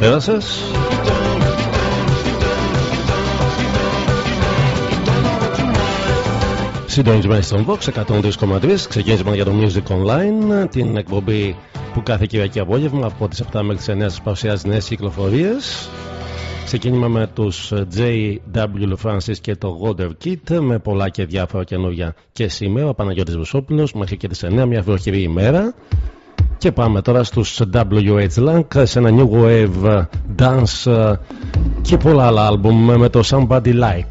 Καλησπέρα σας. Συντονισμένοι στον Vox 103,3 Ξεκίνησαμε για το Music Online Την εκπομπή που κάθε Κυριακή απόγευμα Από τις 7 μέχρι τις 9 σας παρουσιάζει νέες κυκλοφορίες. Ξεκίνημα με τους J.W. Francis και το Water Kit με πολλά και διάφορα καινούργια και σήμερα. Ο Παναγιώτης Βουσόπουλος μέχρι και τις 9 μια βροχηρή ημέρα και πάμε τώρα στους WH Lang σε ένα New Wave Dance και πολλά άλλα άλμπουμ με το Somebody Like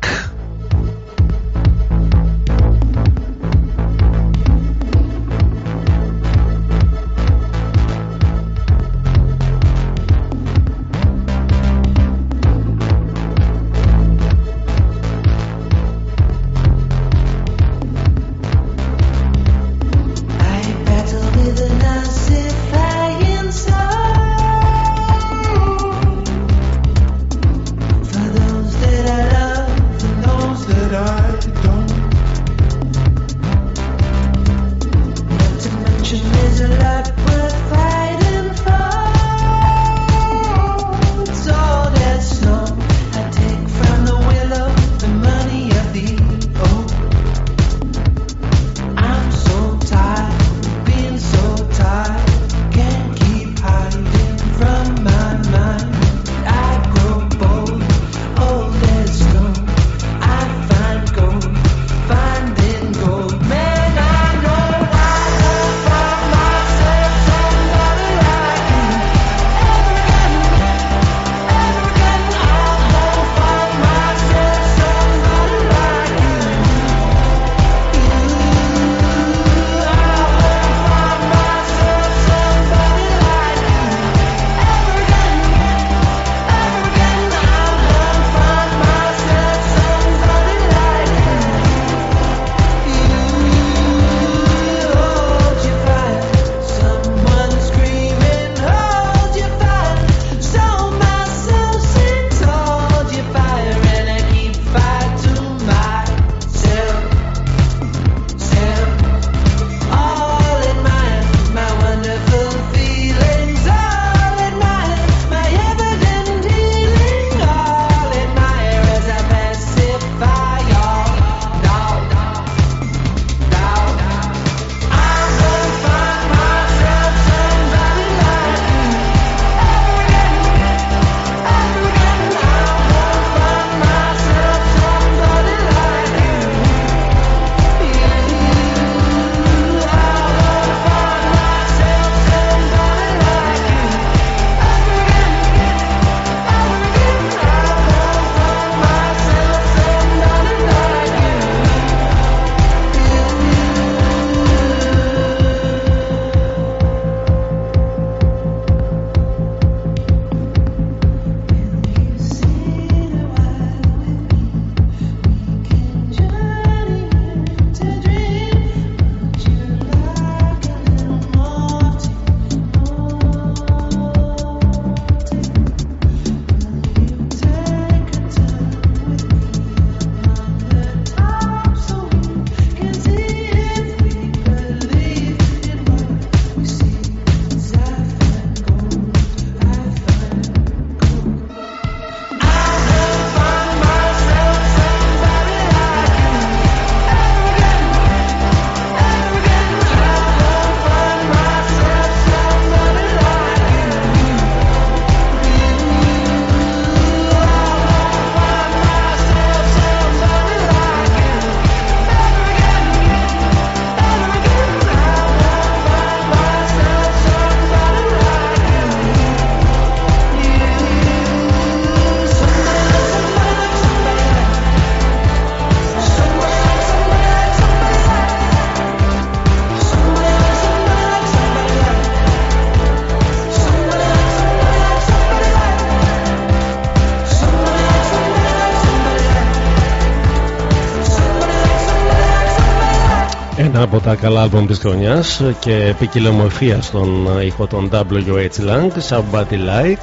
καλά άλμπομ της χρονιάς και ποικιλομορφία στον ήχο των WH Lang Somebody Like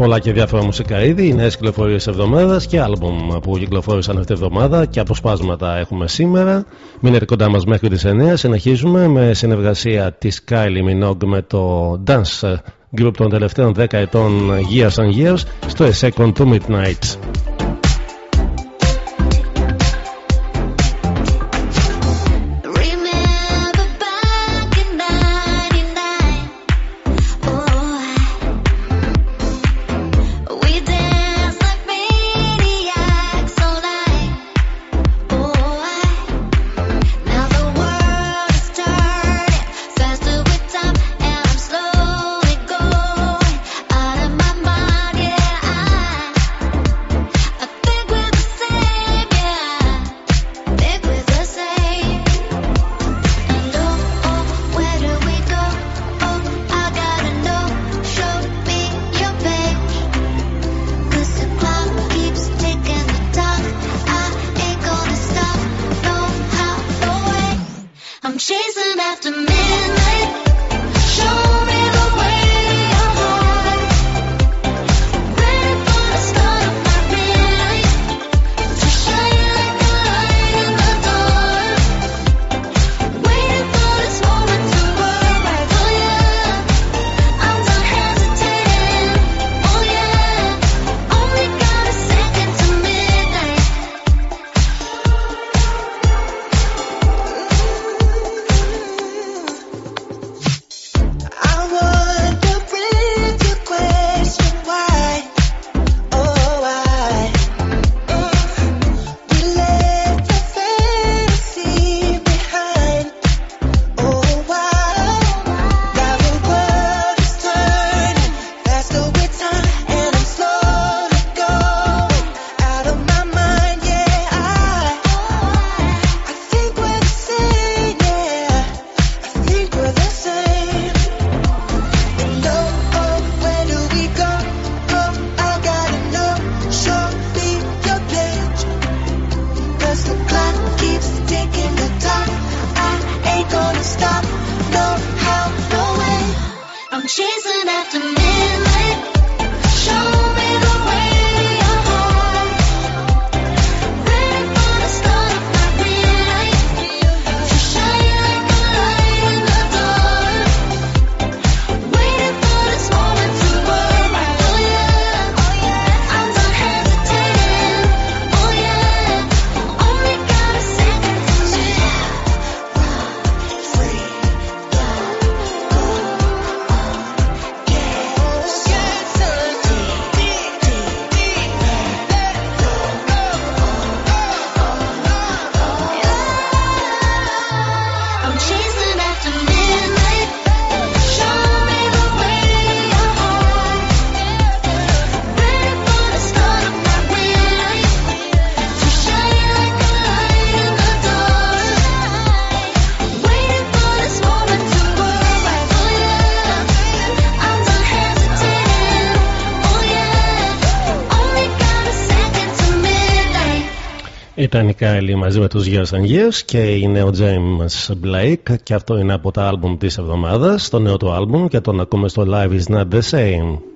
πολλά και διάφορα μουσικά είδη, οι νέες κυκλοφορίες εβδομάδας και άλμπουμ που κυκλοφόρησαν αυτή τη εβδομάδα και αποσπάσματα έχουμε σήμερα. Μείνετε κοντά μας μέχρι τις 9. Συνεχίζουμε με συνεργασία της Kylie Minogue με το Dance Group των τελευταίων 10 ετών Years and Years στο A Second to Midnight. Ήταν η Κάιλι μαζί με τους Years and Years και είναι ο James Blake και αυτό είναι από τα άλμπουμ της εβδομάδας, το νέο του άλμπουμ και τον ακούμε στο Live is not the same.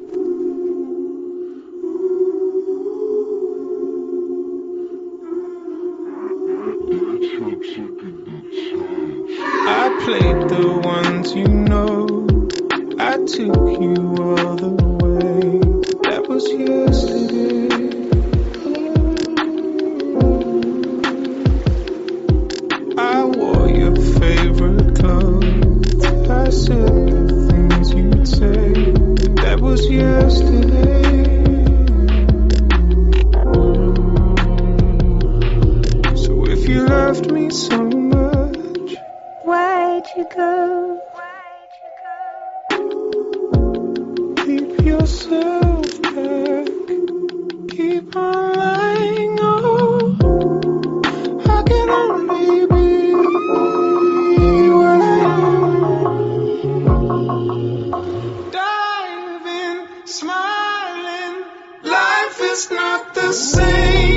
smiling, life is not the same.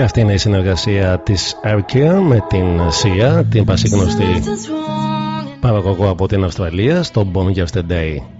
Και αυτή είναι η συνεργασία της Arkia με την Sia, την πασίγνωστη παραγωγό από την Αυστραλία στο Bon Yesterday.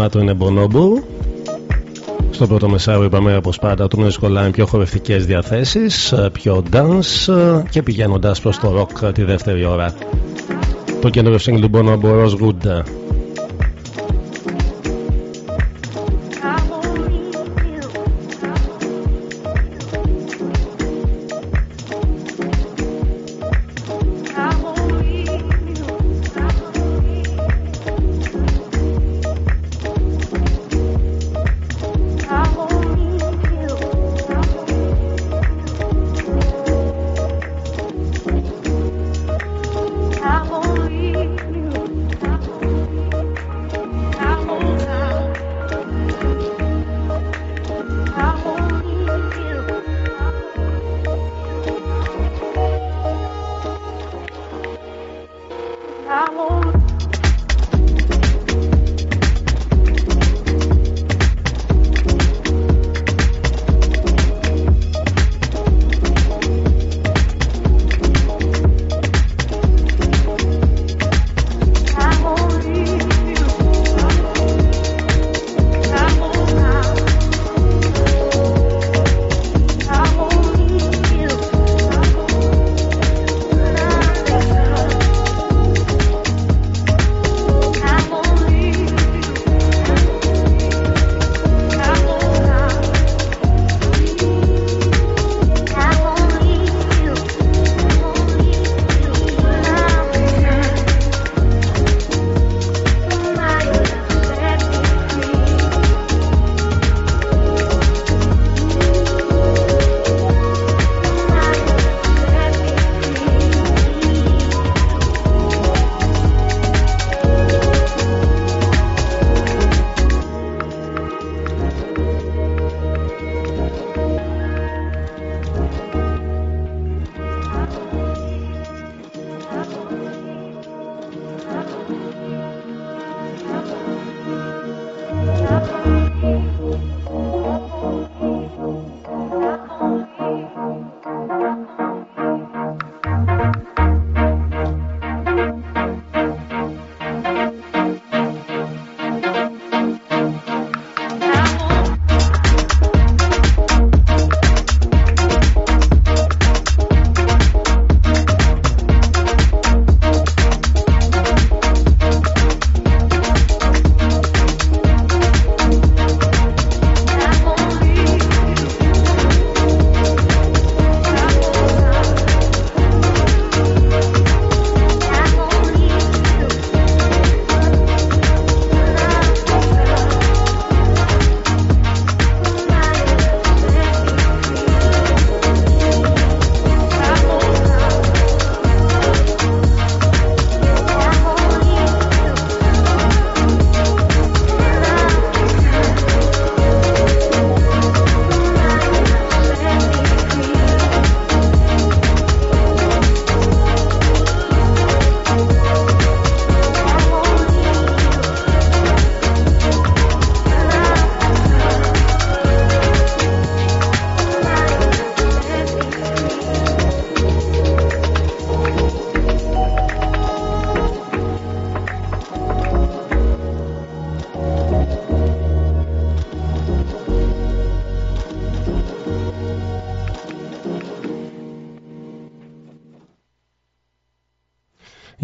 Το όνομά του είναι Bonobo. Στο πρώτο μεσάριο είπαμε όπως πάντα του Music Online πιο χορευτικές διαθέσεις, πιο dance και πηγαίνοντας προς το rock τη δεύτερη ώρα. Το καινούριο single του Bonobo Rosewood.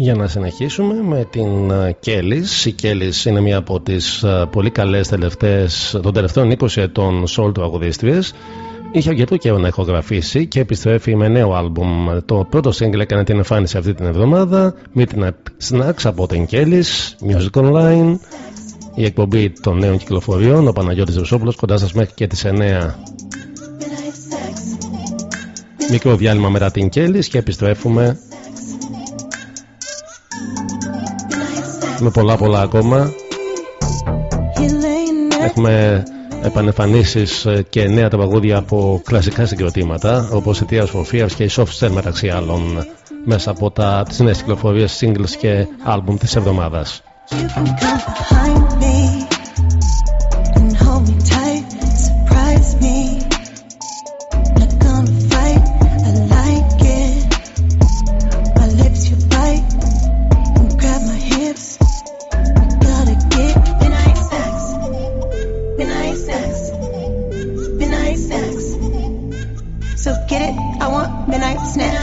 Για να συνεχίσουμε με την Κέλλης. Η Κέλλης είναι μία από τις πολύ καλές τελευταίες, των τελευταίων 20 ετών soul τραγουδίστριες. Είχε αρκετό καιρό να ηχογραφήσει και επιστρέφει με νέο άλμπουμ. Το πρώτο σύγκλι έκανε την εμφάνιση αυτή την εβδομάδα. Midnight Snacks από την Κέλλης, Music Online. Η εκπομπή των νέων κυκλοφοριών, ο Παναγιώτης Ρουσόπουλος, κοντά σας μέχρι και τις 9. Μικρό διάλειμμα μετά την Κέλλης και επιστρέφουμε με πολλά πολλά ακόμα. Έχουμε επανεφανίσεις και νέα τραγούδια από κλασικά συγκροτήματα όπως η Tears for Fears και η Soft Cell μεταξύ άλλων μέσα από τα, τις νέες κυκλοφορίες singles και album της εβδομάδας snap.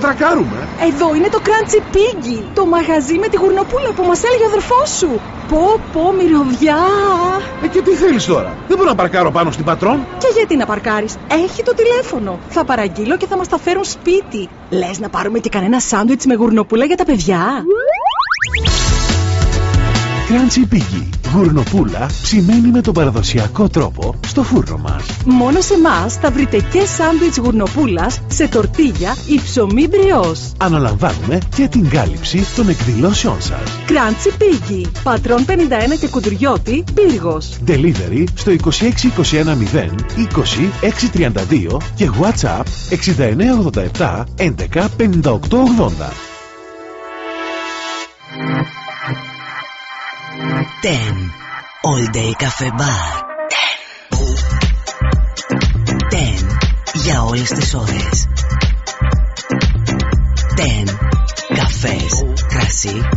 Θα τρακάρουμε. Εδώ είναι το Crunchy Piggy, το μαγαζί με τη γουρνοπούλα που μας έλεγε ο αδερφός σου. Πω, πω, μυρωδιά! Ε, και τι θέλεις τώρα, δεν μπορώ να παρκάρω πάνω στην πατρόν. Και γιατί να παρκάρεις, έχει το τηλέφωνο. Θα παραγγείλω και θα μας τα φέρουν σπίτι. Λες να πάρουμε και κανένα σάντουιτς με γουρνοπούλα για τα παιδιά; Crunchy Piggy, γουρνοπούλα ψημένη με τον παραδοσιακό τρόπο στο φούρνο μας. Μόνο σε εμάς θα βρείτε και σάντουιτς γουρνοπούλας σε τορτίγια ή ψωμί μπριός. Αναλαμβάνουμε και την κάλυψη των εκδηλώσεών σας. Crunchy Piggy, πατρών 51 και κουντουριώτη, πύργος. Delivery στο 26210 20 632 και WhatsApp 6987 11 5880. Ten. All Day Cafe Bar. Ten. Ten. Για όλες τις ώρες. Agency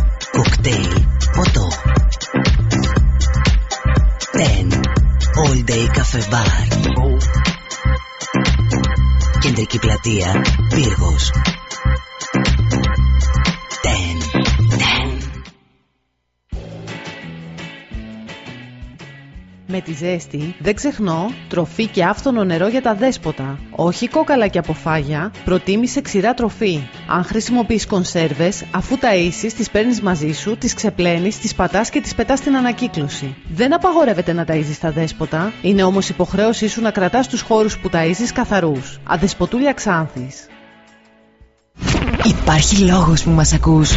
ζέστη δεν ξεχνώ τροφή και άφθονο νερό για τα δέσποτα. Όχι κόκαλα και αποφάγια, προτίμησε ξηρά τροφή. Αν χρησιμοποιείς κονσέρβες, αφού τα ίσεις, τις παίρνεις μαζί σου, τις ξεπλένεις, τις πατάς και τις πετάς στην ανακύκλωση. Δεν απαγορεύεται να ταΐζεις τα δέσποτα, είναι όμως υποχρέωσή σου να κρατάς τους χώρους που ταΐζεις καθαρούς. Αδεσποτούλια Ξάνθης. Υπάρχει λόγος που μας ακούς.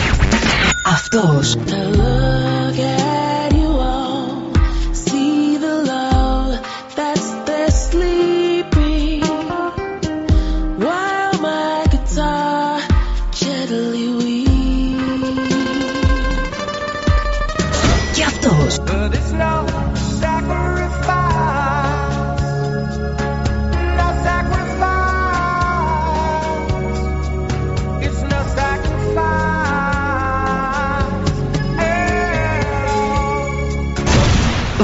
Αυτός.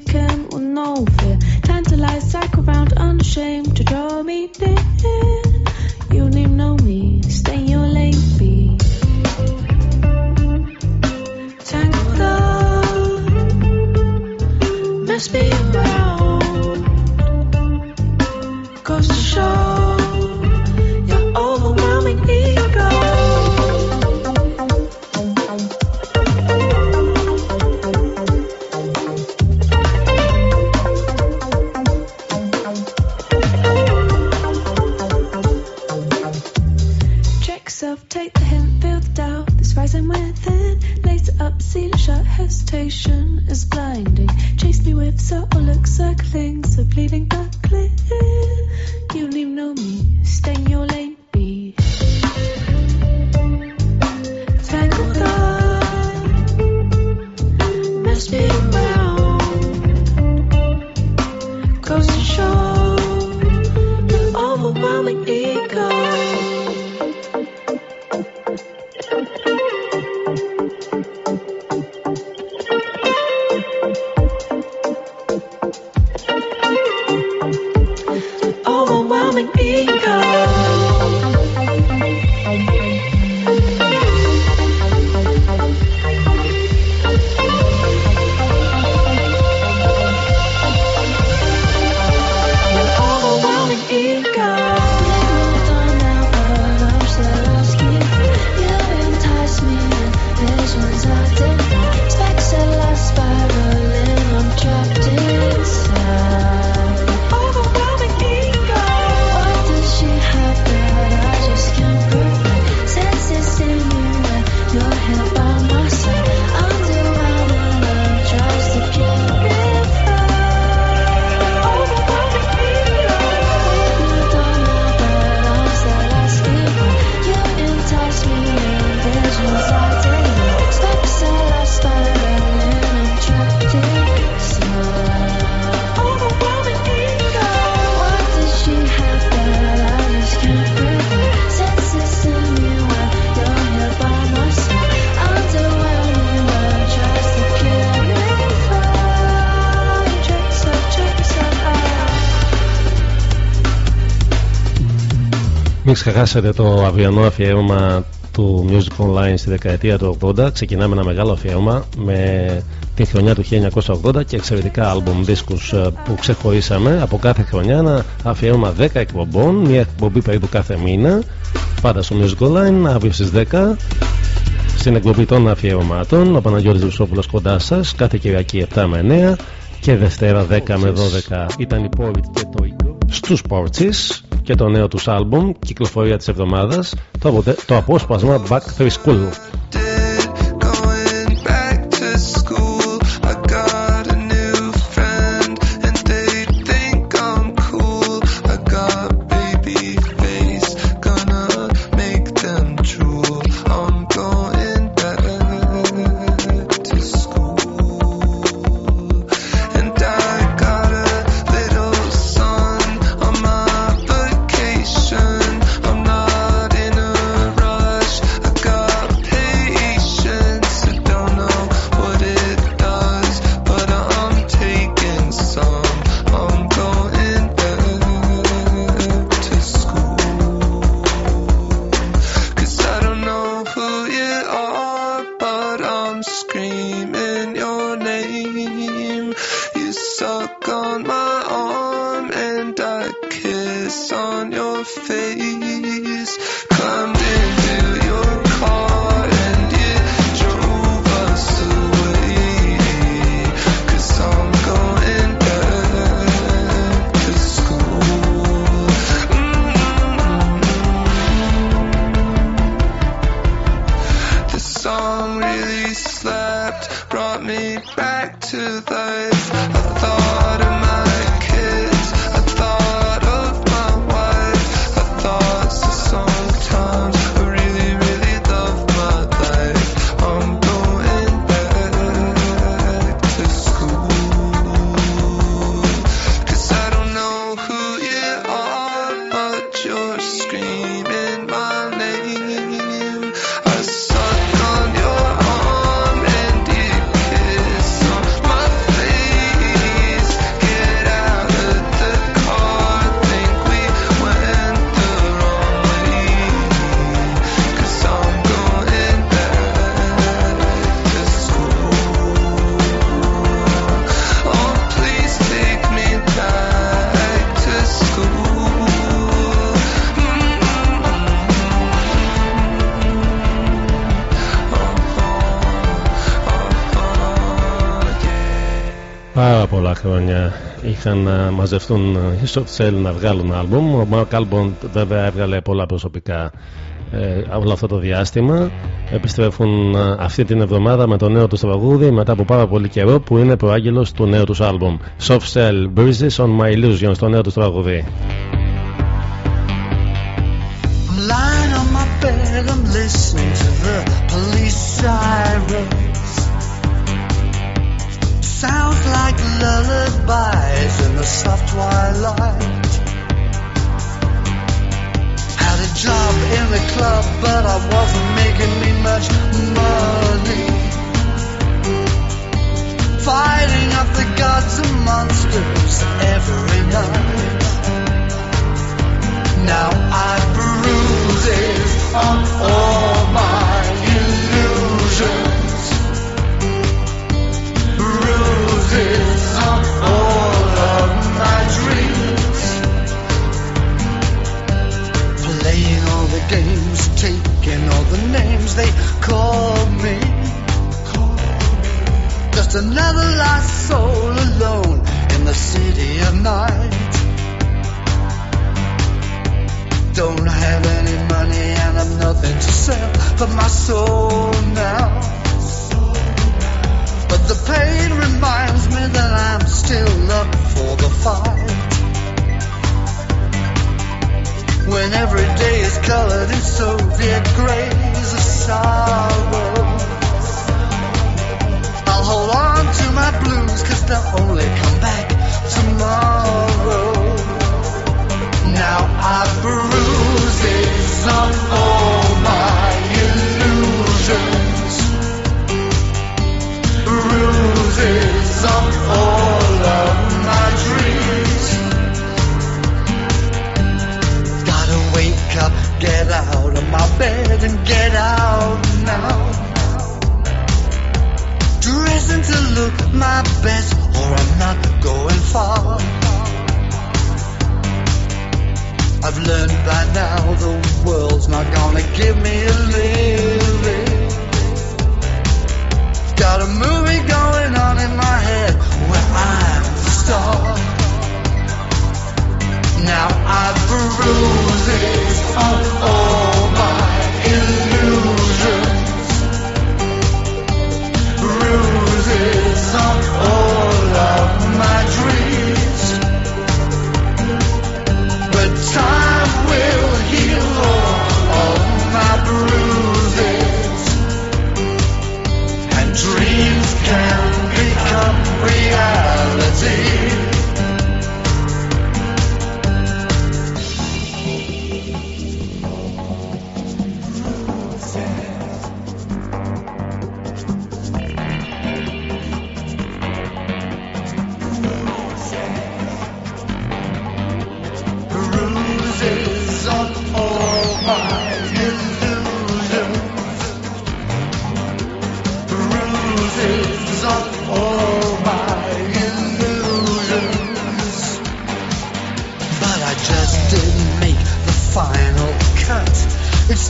in with no fear. Tantalized, psych around unashamed to draw me near. You need know me, stay in your lane, be tangled up. Must be around. Hesitation is blinding. Chase me with subtle oh, looks, circling, so bleeding but clear. You don't even know me, Μην ξεχάσετε το αυριανό αφιέρωμα του Music Online στη δεκαετία του 80. Ξεκινάμε ένα μεγάλο αφιέρωμα με τη χρονιά του 1980 και εξαιρετικά άλμπουμ δίσκους ε, που ξεχωρίσαμε από κάθε χρονιά. Ένα αφιέρωμα 10 εκπομπών, μια εκπομπή περίπου κάθε μήνα. Πάντα στο Music Online, αύριο στις 10 στην εκπομπή των αφιερωμάτων. Ο Παναγιώτης Ρουσόπουλος κοντά σας κάθε Κυριακή 7 με 9 και Δευτέρα 10 με 12 ήταν η Porridge και το Eagle στους Porches και το νέο τους άλμπουμ κυκλοφορία της εβδομάδας το, αποτε- το απόσπασμα Back to School είχαν να μαζευτούν οι Soft Cell να βγάλουν άλμπουμ. Ο Mark Alban βέβαια έβγαλε πολλά προσωπικά ε, όλο αυτό το διάστημα. Επιστρέφουν ε, αυτή την εβδομάδα με το νέο τους τραγούδι μετά από πάρα πολύ καιρό που είναι προάγγελος του νέου τους άλμπουμ. Soft Cell Breezes on My Illusion στο νέο τους τραγούδι. I'm lying on my bed, I'm listening to the police sirens. Sounds like lullabies in the soft twilight. Had a job in the club, but I wasn't making me much money. Fighting up the gods and monsters every night. Now I bruises on all my dreams. Playing all the games, taking all the names they call me. Just another lost soul alone in the city of night. Don't have any money and I've nothing to sell but my soul now. But the pain reminds me that I'm still up for the fight. When every day is colored in Soviet grays of sorrow. I'll hold on to my blues cause they'll only come back tomorrow. Now I've bruises on all my illusions. Bruises on all of my dreams. Gotta wake up, get out of my bed and get out now. Dressing to look my best or I'm not going far. I've learned by now the world's not gonna give me a living. Got a movie going on in my head where I'm the star. Now bruises on all my illusions. Bruises on all of my dreams.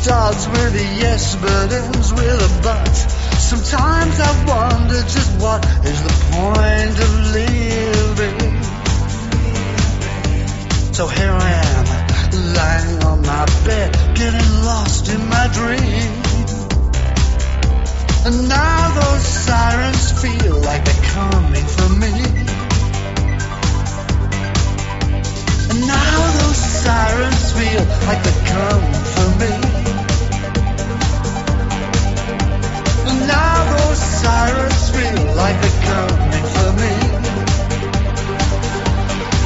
Starts with a yes, but ends with a but. Sometimes I wonder just what is the point of living. So here I am, lying on my bed, getting lost in my dream. And now those sirens feel like they're coming for me. And now those sirens feel like they're coming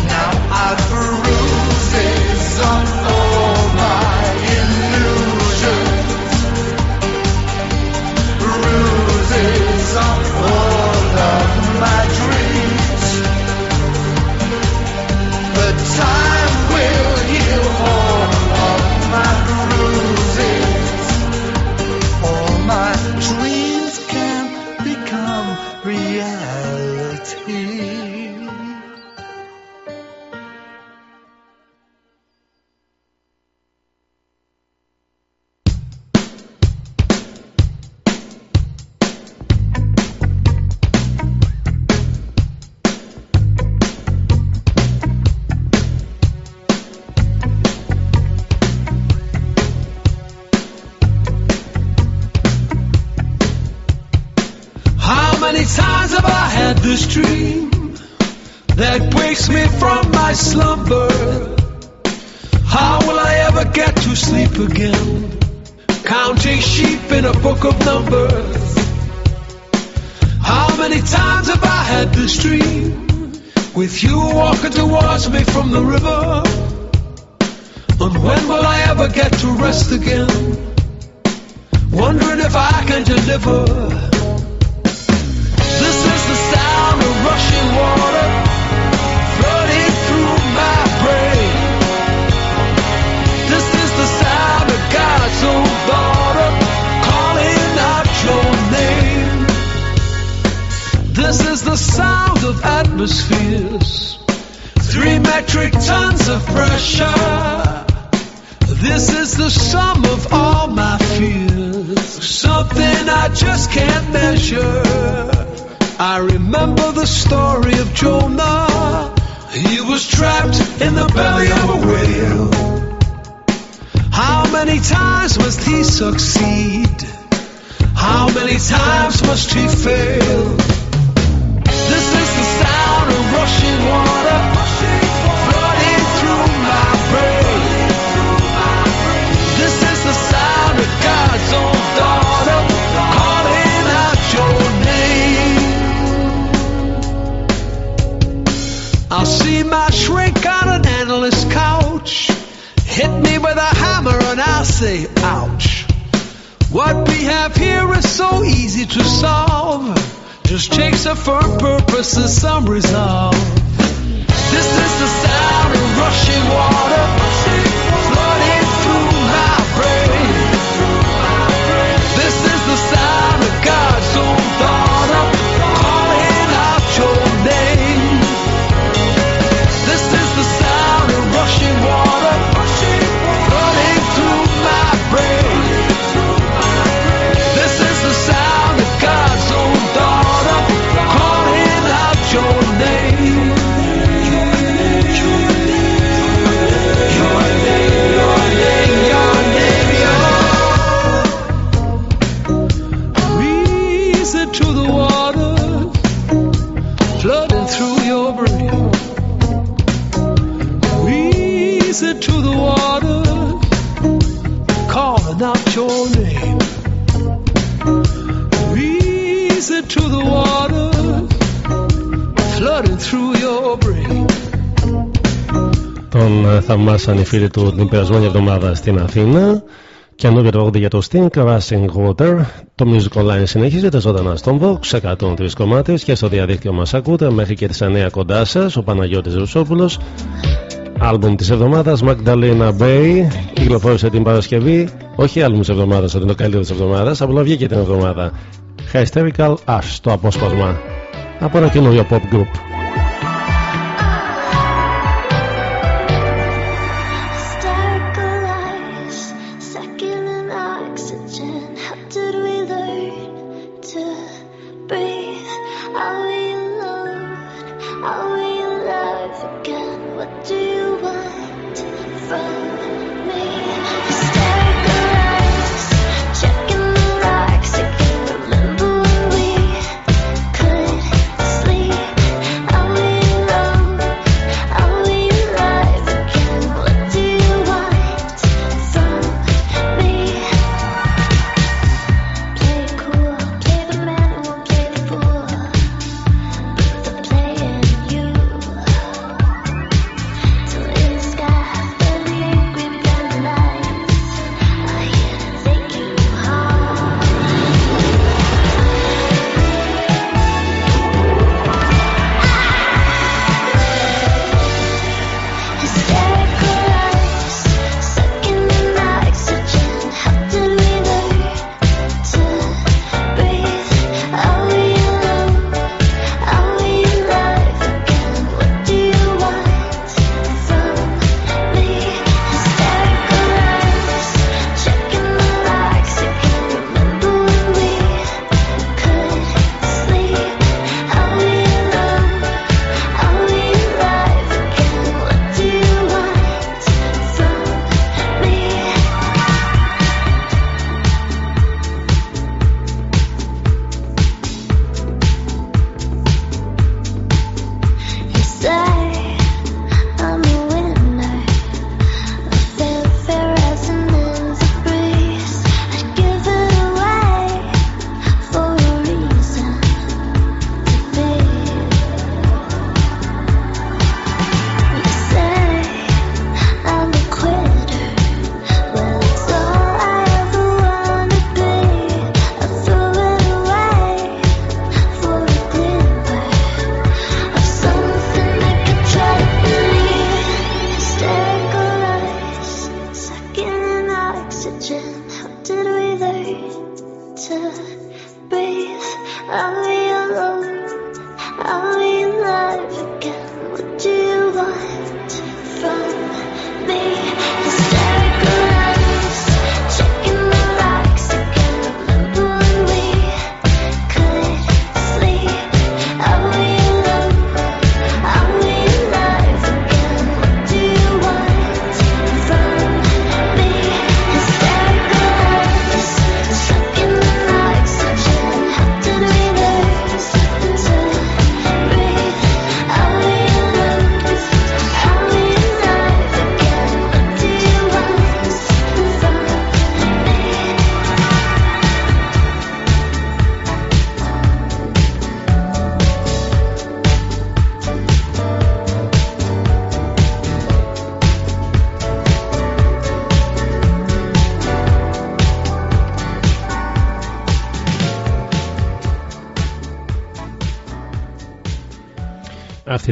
Now I've bruises on ονομάσαν οι του την περασμένη εβδομάδα στην Αθήνα. Καινούργιο τραγούδι για το Sting, Rushing Water. Το Musical Line συνεχίζεται ζωντανά στον Vox 103 κομμάτι και στο διαδίκτυο μας ακούτε μέχρι και τις 9 κοντά σας. Ο Παναγιώτης Ρουσόπουλος. Άλμπουμ της εβδομάδας, Magdalena Bay. Κυκλοφόρησε την Παρασκευή. Όχι άλμπουμ της εβδομάδας, ότι είναι το καλύτερο της εβδομάδας. Απλά βγήκε την εβδομάδα. Hysterical Ash το απόσπασμα από ένα καινούριο pop group.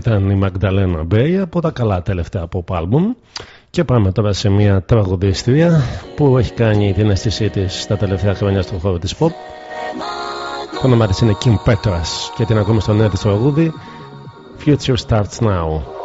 ήταν η Μαγδαλένα Μπέι από τα καλά τελευταία pop album και πάμε τώρα σε μια τραγουδίστρια που έχει κάνει την αίσθησή της τα τελευταία χρόνια στον χώρο της pop. Το όνομα της είναι Kim Petras και την ακούμε στο νέο της τραγούδι Future Starts Now.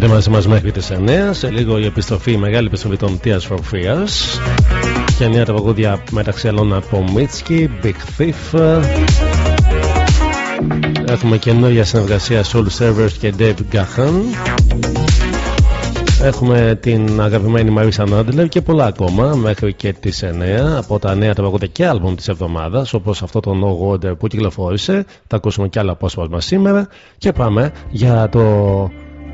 Μείνετε μαζί μας μέχρι τις 9. Σε λίγο η επιστροφή, η μεγάλη επιστροφή των Tears for Fears. Και νέα τραγούδια μεταξύ άλλων από Μίτσκι, Big Thief. Έχουμε καινούργια συνεργασία Soul Servers και Dave Gahan. Έχουμε την αγαπημένη Μαρίσα Νάντλερ και πολλά ακόμα μέχρι και τις 9 από τα νέα τραγούδια και άλμπουμ της εβδομάδας όπως αυτό το No Order που κυκλοφόρησε. Θα ακούσουμε και άλλα απόσπασμα σήμερα και πάμε για το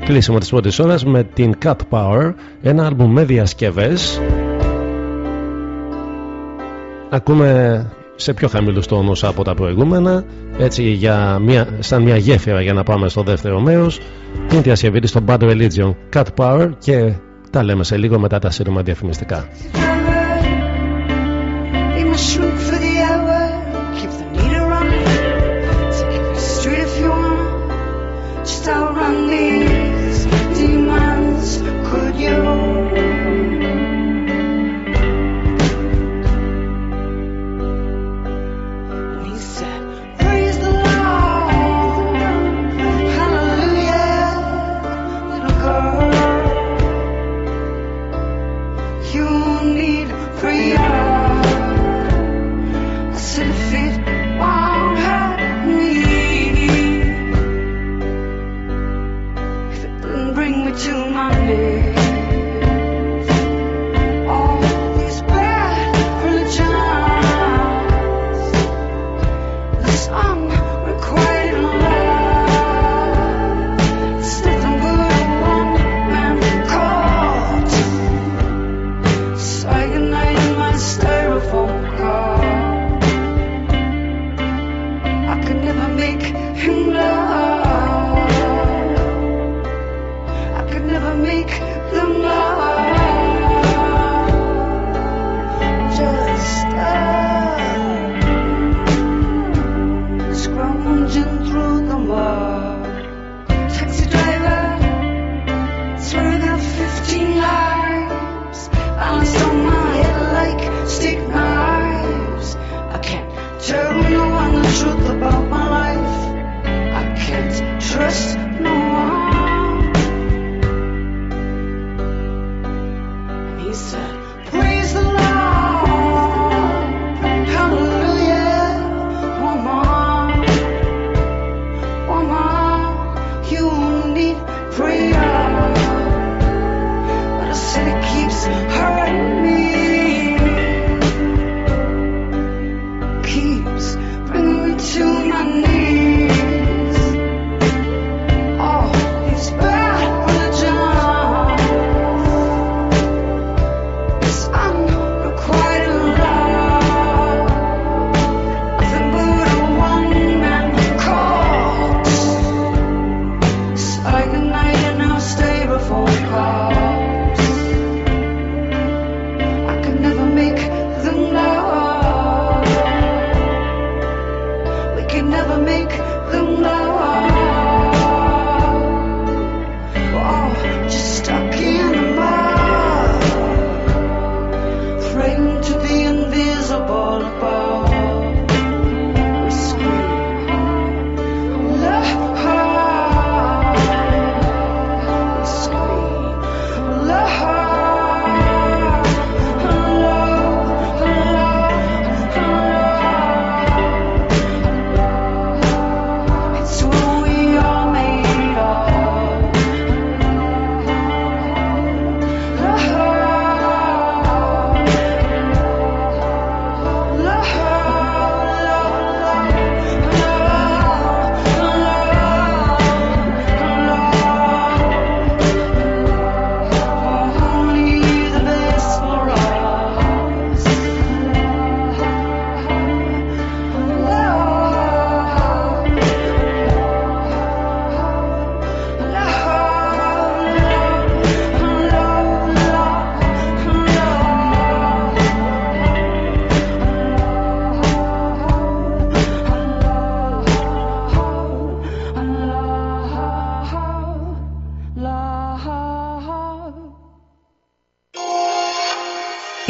κλείσιμο της πρώτης ώρας με την Cat Power ένα άλμπουμ με διασκευε. ακούμε σε πιο χαμηλούς τόνους από τα προηγούμενα έτσι για μια, σαν μια γέφυρα για να πάμε στο δεύτερο μέρος. την διασκευή της στο Bad Religion Cat Power και τα λέμε σε λίγο μετά τα σύντομα διαφημιστικά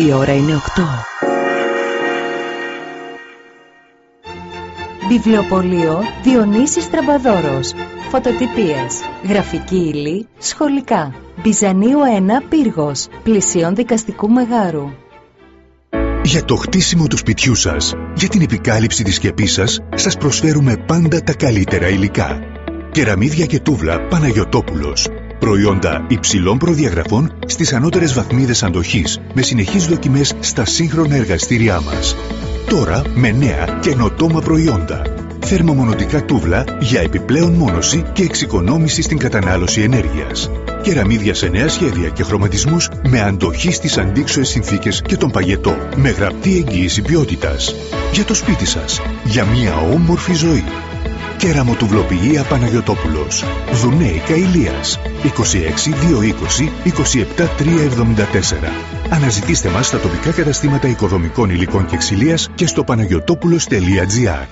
Η ώρα είναι 8. Βιβλιοπωλείο Διονύσης Τραμπαδόρος. Φωτοτυπίες. Γραφική ύλη. Σχολικά. Μπιζανίου 1 Πύργος. Πλησίων Δικαστικού Μεγάρου. Για το χτίσιμο του σπιτιού σας, για την επικάλυψη της σκεπής σας, σας προσφέρουμε πάντα τα καλύτερα υλικά. Κεραμίδια και τούβλα Παναγιωτόπουλος. Προϊόντα υψηλών προδιαγραφών στις ανώτερες βαθμίδες αντοχής με συνεχείς δοκιμές στα σύγχρονα εργαστήριά μας. Τώρα με νέα καινοτόμα προϊόντα. Θερμομονωτικά τούβλα για επιπλέον μόνωση και εξοικονόμηση στην κατανάλωση ενέργειας. Κεραμίδια σε νέα σχέδια και χρωματισμούς με αντοχή στις αντίξωες συνθήκες και τον παγετό. Με γραπτή εγγύηση ποιότητας, Για το σπίτι σας. Για μια όμορφη ζωή. Κέραμο του Βλοποιία Παναγιωτόπουλος. Δουνέικα Ηλίας. 26 220 27 374. Αναζητήστε μας στα τοπικά καταστήματα οικοδομικών υλικών και ξυλίας και στο παναγιωτόπουλος.gr.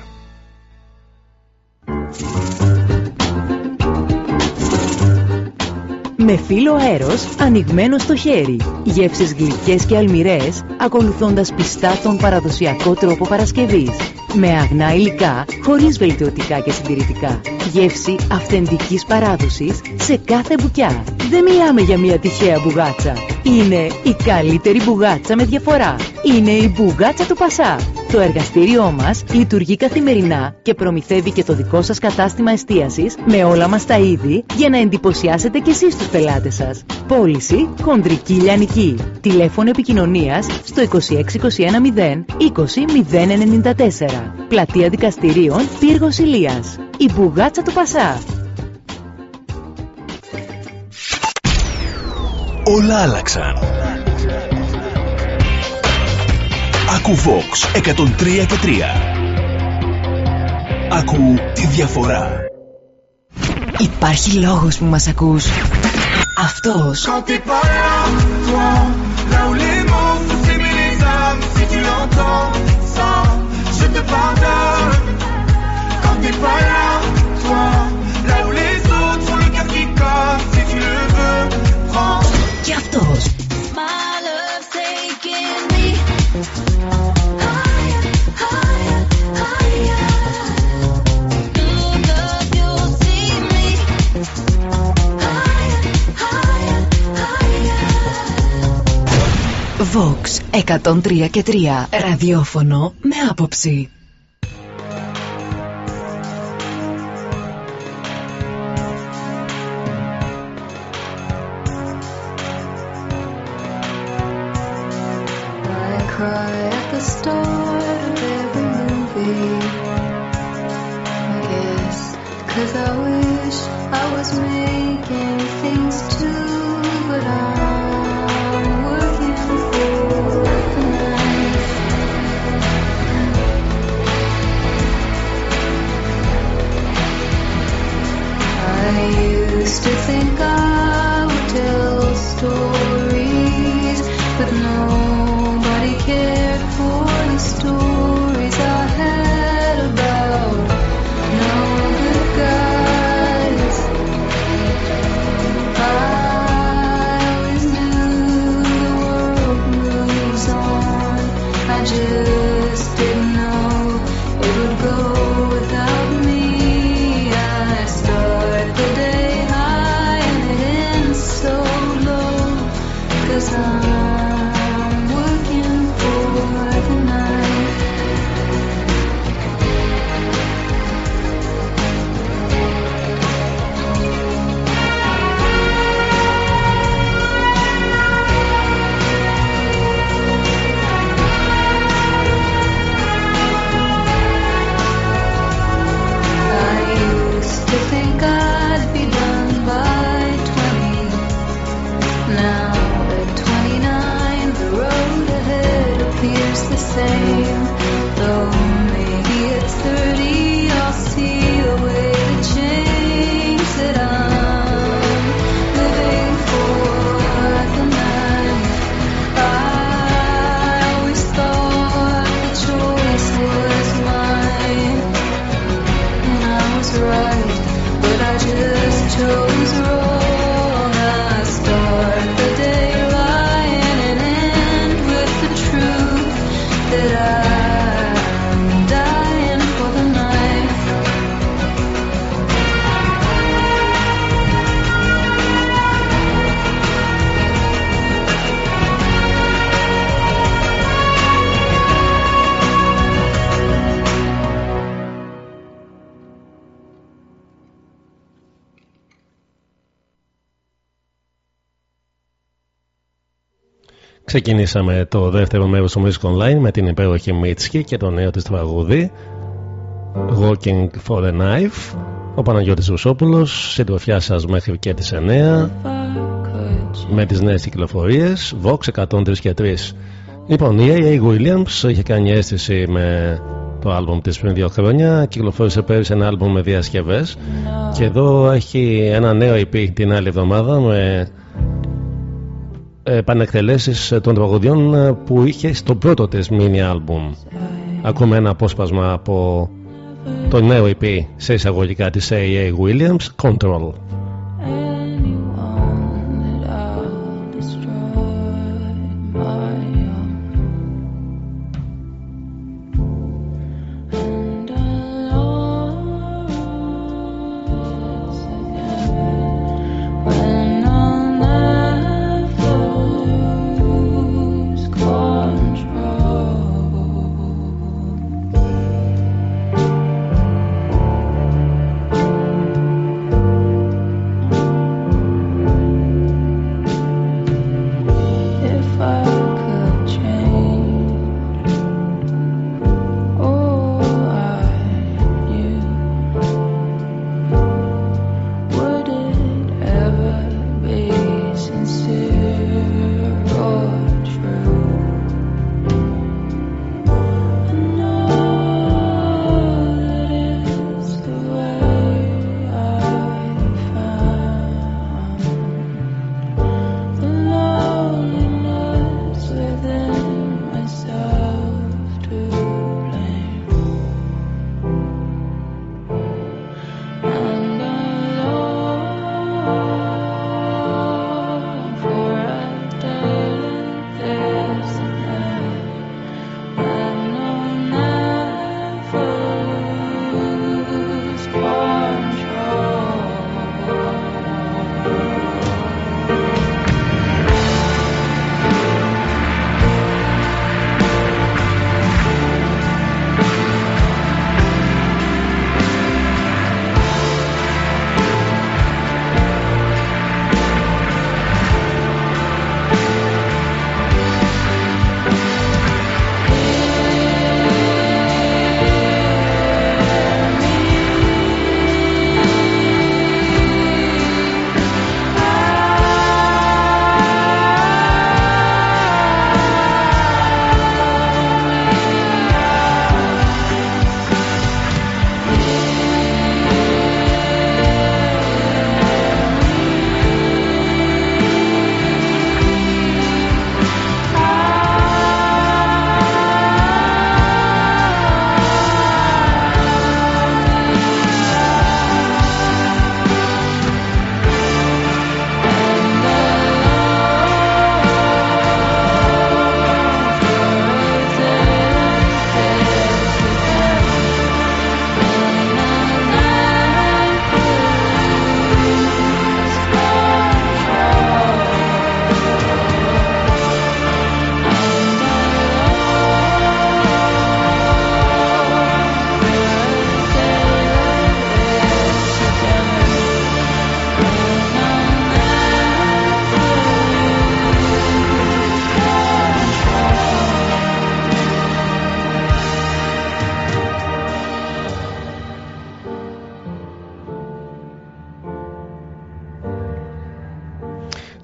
Με φύλλο αέρος ανοιγμένο στο χέρι. Γεύσεις γλυκές και αλμυρές, ακολουθώντας πιστά τον παραδοσιακό τρόπο παρασκευής. Με αγνά υλικά, χωρίς βελτιωτικά και συντηρητικά. Γεύση αυθεντικής παράδοσης σε κάθε μπουκιά. Δεν μιλάμε για μια τυχαία μπουγάτσα. Είναι η καλύτερη μπουγάτσα με διαφορά. Είναι η μπουγάτσα του Πασά. Το εργαστήριό μας λειτουργεί καθημερινά και προμηθεύει και το δικό σας κατάστημα εστίασης με όλα μας τα είδη για να εντυπωσιάσετε και εσείς τους πελάτες σας. Πώληση χοντρική λιανική. Τηλέφωνο επικοινωνίας στο 26210 20094. Πλατεία Δικαστηρίων Πύργος Ηλίας. Η μπουγάτσα του Πασά. Όλα άλλαξαν. Ακού Vox 103 και 3 Ακού τη διαφορά. Υπάρχει λόγο που μα ακού. Αυτό. Λάου του και αυτός. My love's taking me higher, higher, higher. Look up, you'll see me higher, higher, higher. Vox 103 και 3. Ραδιόφωνο με άποψη. Ξεκινήσαμε το δεύτερο μέρος του Music Online με την υπέροχη Μίτσκι και το νέο της τραγούδι Walking for the Knife ο Παναγιώτης Ρουσόπουλος συντροφιά σας μέχρι και τις 9 με τις νέες κυκλοφορίες Vox 103 και 3 Λοιπόν η A.A. Williams είχε κάνει αίσθηση με το άλμπουμ της πριν δύο χρόνια κυκλοφόρησε πέρυσι ένα άλμπουμ με διασκευές και εδώ έχει ένα νέο EP την άλλη εβδομάδα με επανεκτελέσεις των τραγωδιών που είχε στο πρώτο της mini άλμπουμ ακούμε ένα απόσπασμα από το νέο EP σε εισαγωγικά της A.A. Williams Control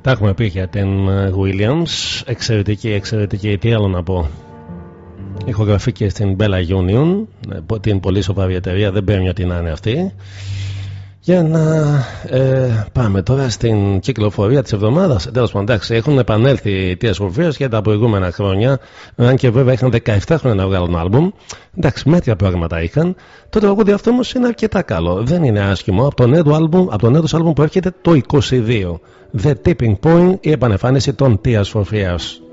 Τα έχουμε πει για την ε, Williams. Εξαιρετική, εξαιρετική. Τι άλλο να πω. Ηχογραφή και στην Bella Union. ε, Την πολύ σοβαρή εταιρεία. Δεν παίρνει ότι να είναι αυτή. Για να ε, πάμε τώρα στην κυκλοφορία της εβδομάδας. Τέλος πάντων, εντάξει, έχουν επανέλθει οι διασκοφίε για τα προηγούμενα χρόνια. Αν και βέβαια είχαν 17 χρόνια να βγάλουν άλμπουμ. Εντάξει, μέτρια πράγματα είχαν. Το τραγούδι αυτό όμως είναι αρκετά καλό. Δεν είναι άσχημο. Από το νέο του άλμπουμ, από το νέος τους άλμπουμ που έρχεται το 22. The Tipping Point, η επανεμφάνιση των Tears for Fears.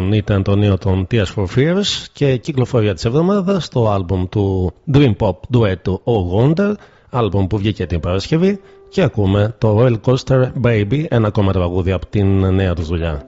λοιπόν ήταν το νέο των Tears for Fears και κυκλοφορία της εβδομάδας το άλμπουμ του Dream Pop ντουέτου All Wonder άλμπουμ που βγήκε την Παρασκευή και ακούμε το Royal Coaster Baby ένα ακόμα τραγούδι από την νέα τους δουλειά.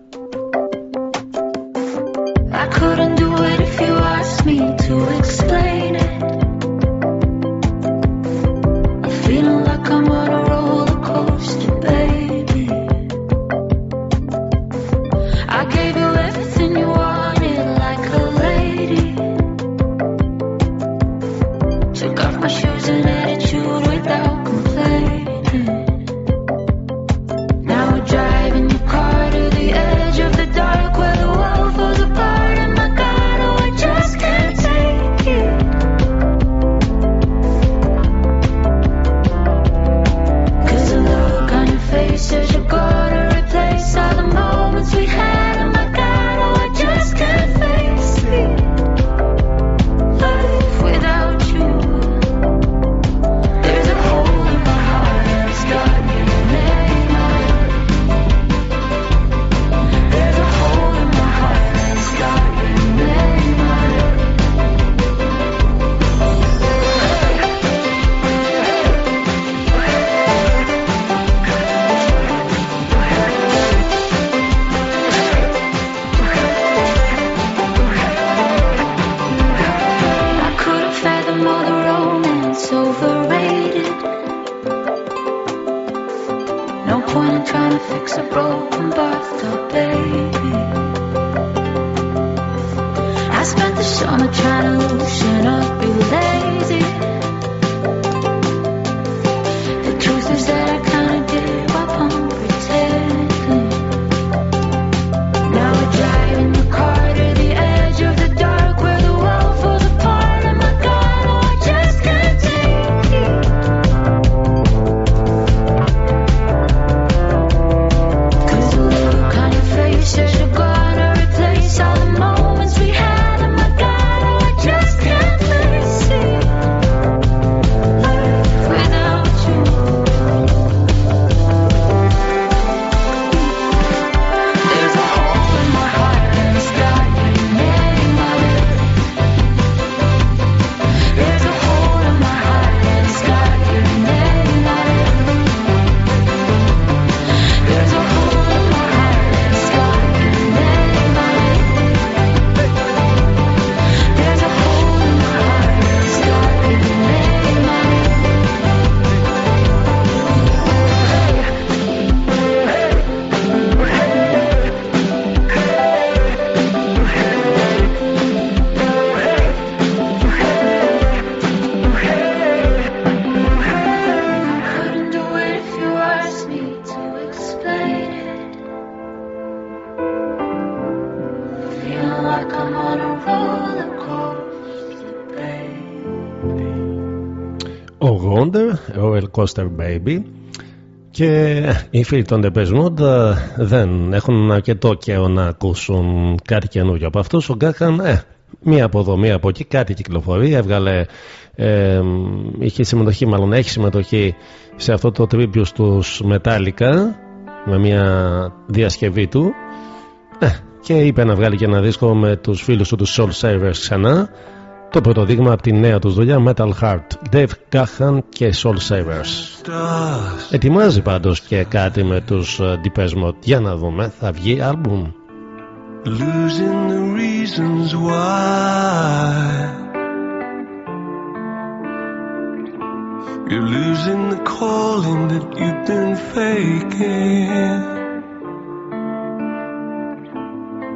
No point in trying to fix a broken bathtub, baby. I spent the summer trying to loosen up, be lazy. Roller Coaster Baby. Και οι φίλοι των Depeche Mode ε, δεν έχουν αρκετό καιρό να ακούσουν κάτι καινούριο από αυτούς. Ο Γκάχαν, ε, μία από εδώ, μία από εκεί, κάτι κυκλοφορεί. Έβγαλε, ε, είχε συμμετοχή, μάλλον έχει συμμετοχή σε αυτό το tribute στους Metallica με μια διασκευή του. Ε, και είπε να βγάλει και ένα δίσκο με τους φίλους του, τους Soul Savers ξανά. Το πρώτο δείγμα από τη νέα τους δουλειά Metal Heart, Dave Gahan και Soul Savers. Ετοιμάζει πάντως και κάτι με τους ε, Depeche Mode. Για να δούμε, θα βγει άλμπουμ. Losing the reasons why. You're losing the calling that you've been faking.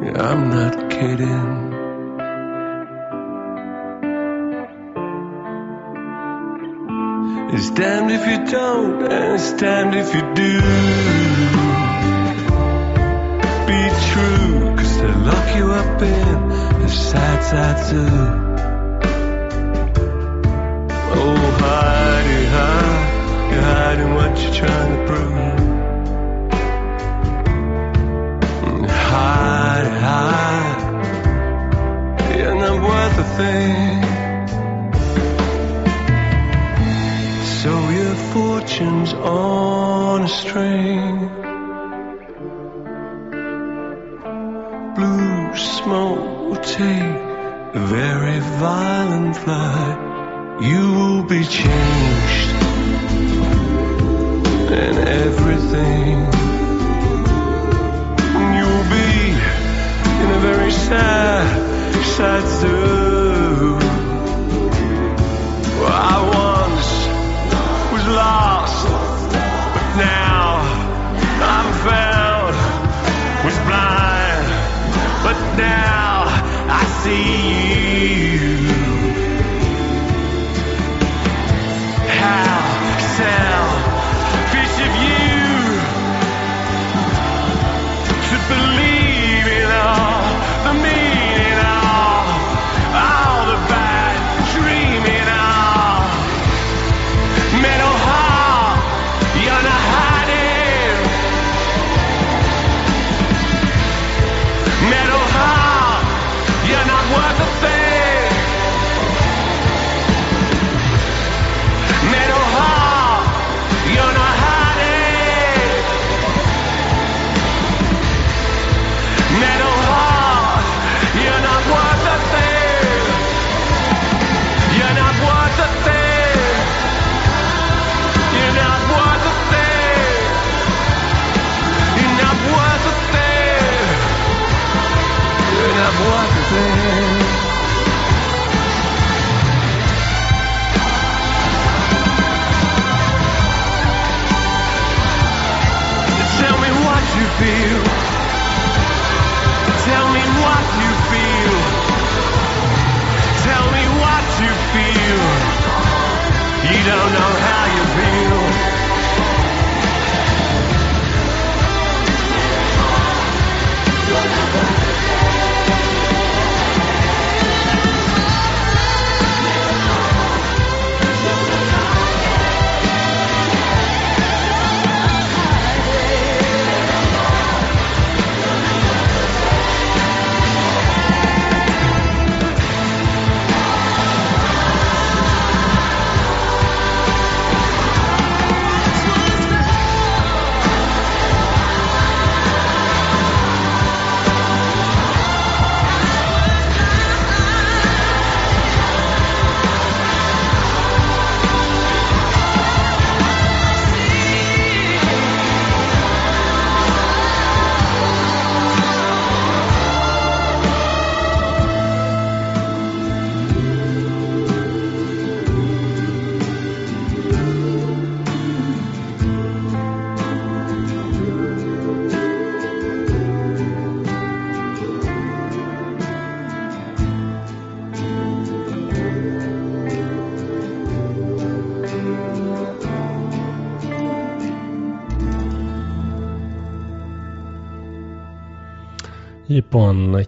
Yeah, I'm not kidding. It's damned if you don't, and it's damned if you do. Be true, cause they lock you up in the sad side too. Oh, hidey, hide, you're hiding what you're trying to prove. Hide, hide, you're not worth a thing. Fortune's on a string. Blue smoke will take a very violent flight. You will be changed and everything. You'll be in a very sad, sad stew.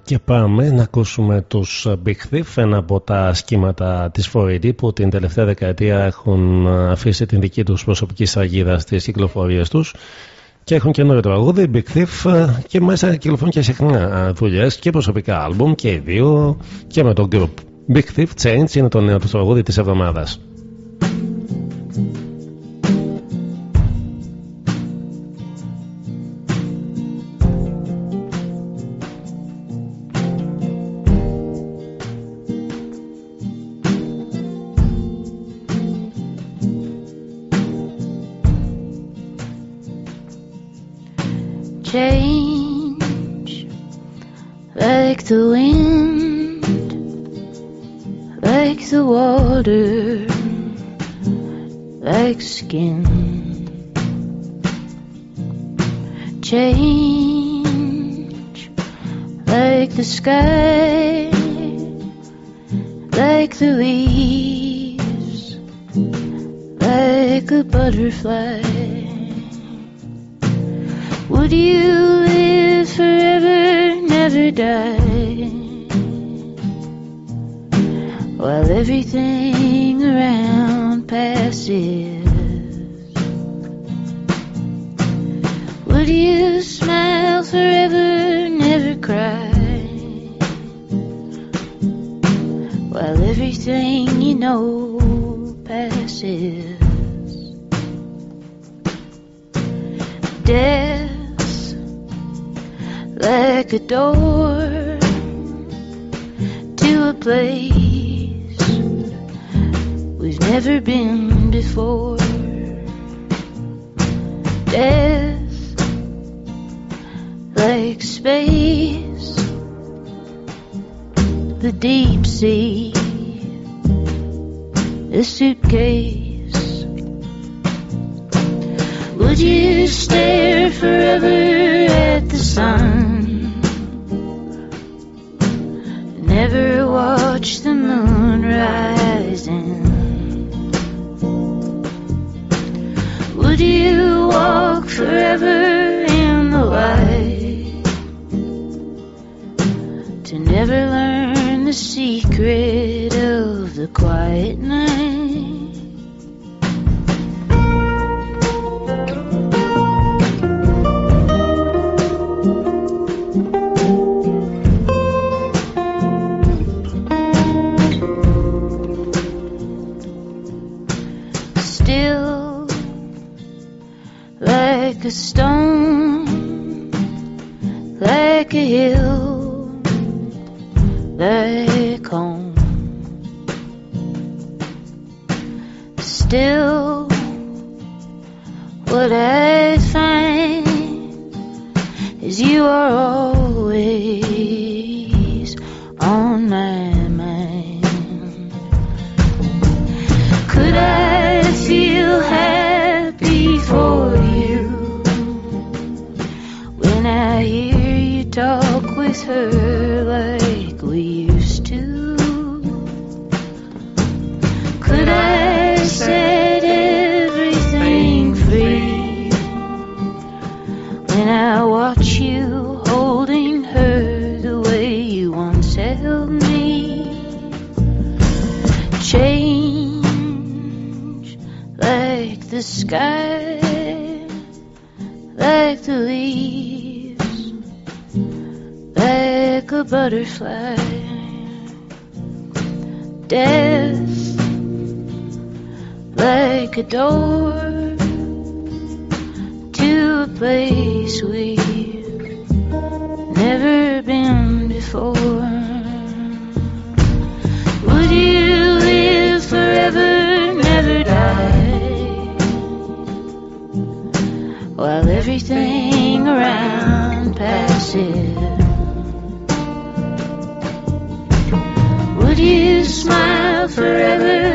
Και πάμε να ακούσουμε τους Big Thief, ένα από τα σχήματα της 4AD που την τελευταία δεκαετία έχουν αφήσει την δική τους προσωπική σαγίδα στις κυκλοφορίες τους και έχουν καινούριο τραγούδι, Big Thief και μέσα κυκλοφορούν και συχνά δουλειές και προσωπικά άλμπουμ και οι δύο και με το group. Big Thief Change είναι το νέο του τραγούδι της εβδομάδας. Change like the wind, like the water, like skin. Change like the sky, like the leaves, like a butterfly. Would you live forever, never die? While everything around passes. Would you smile forever, never cry? While everything you know passes. Death like a door to a place we've never been before. Death like space, the deep sea, a suitcase. Would you stare forever at the sun? Never watch the moon rising. Would you walk forever in the light? To never learn the secret of the quiet night. A stone, like a hill, like home. Still, what I find is you are always like we used to? Could I set everything free when I watch you holding her the way you once held me? Change like the sky, like the leaves, a butterfly. Death like a door to a place we've never been before. Would you live forever, never die? While everything around passes. Forever,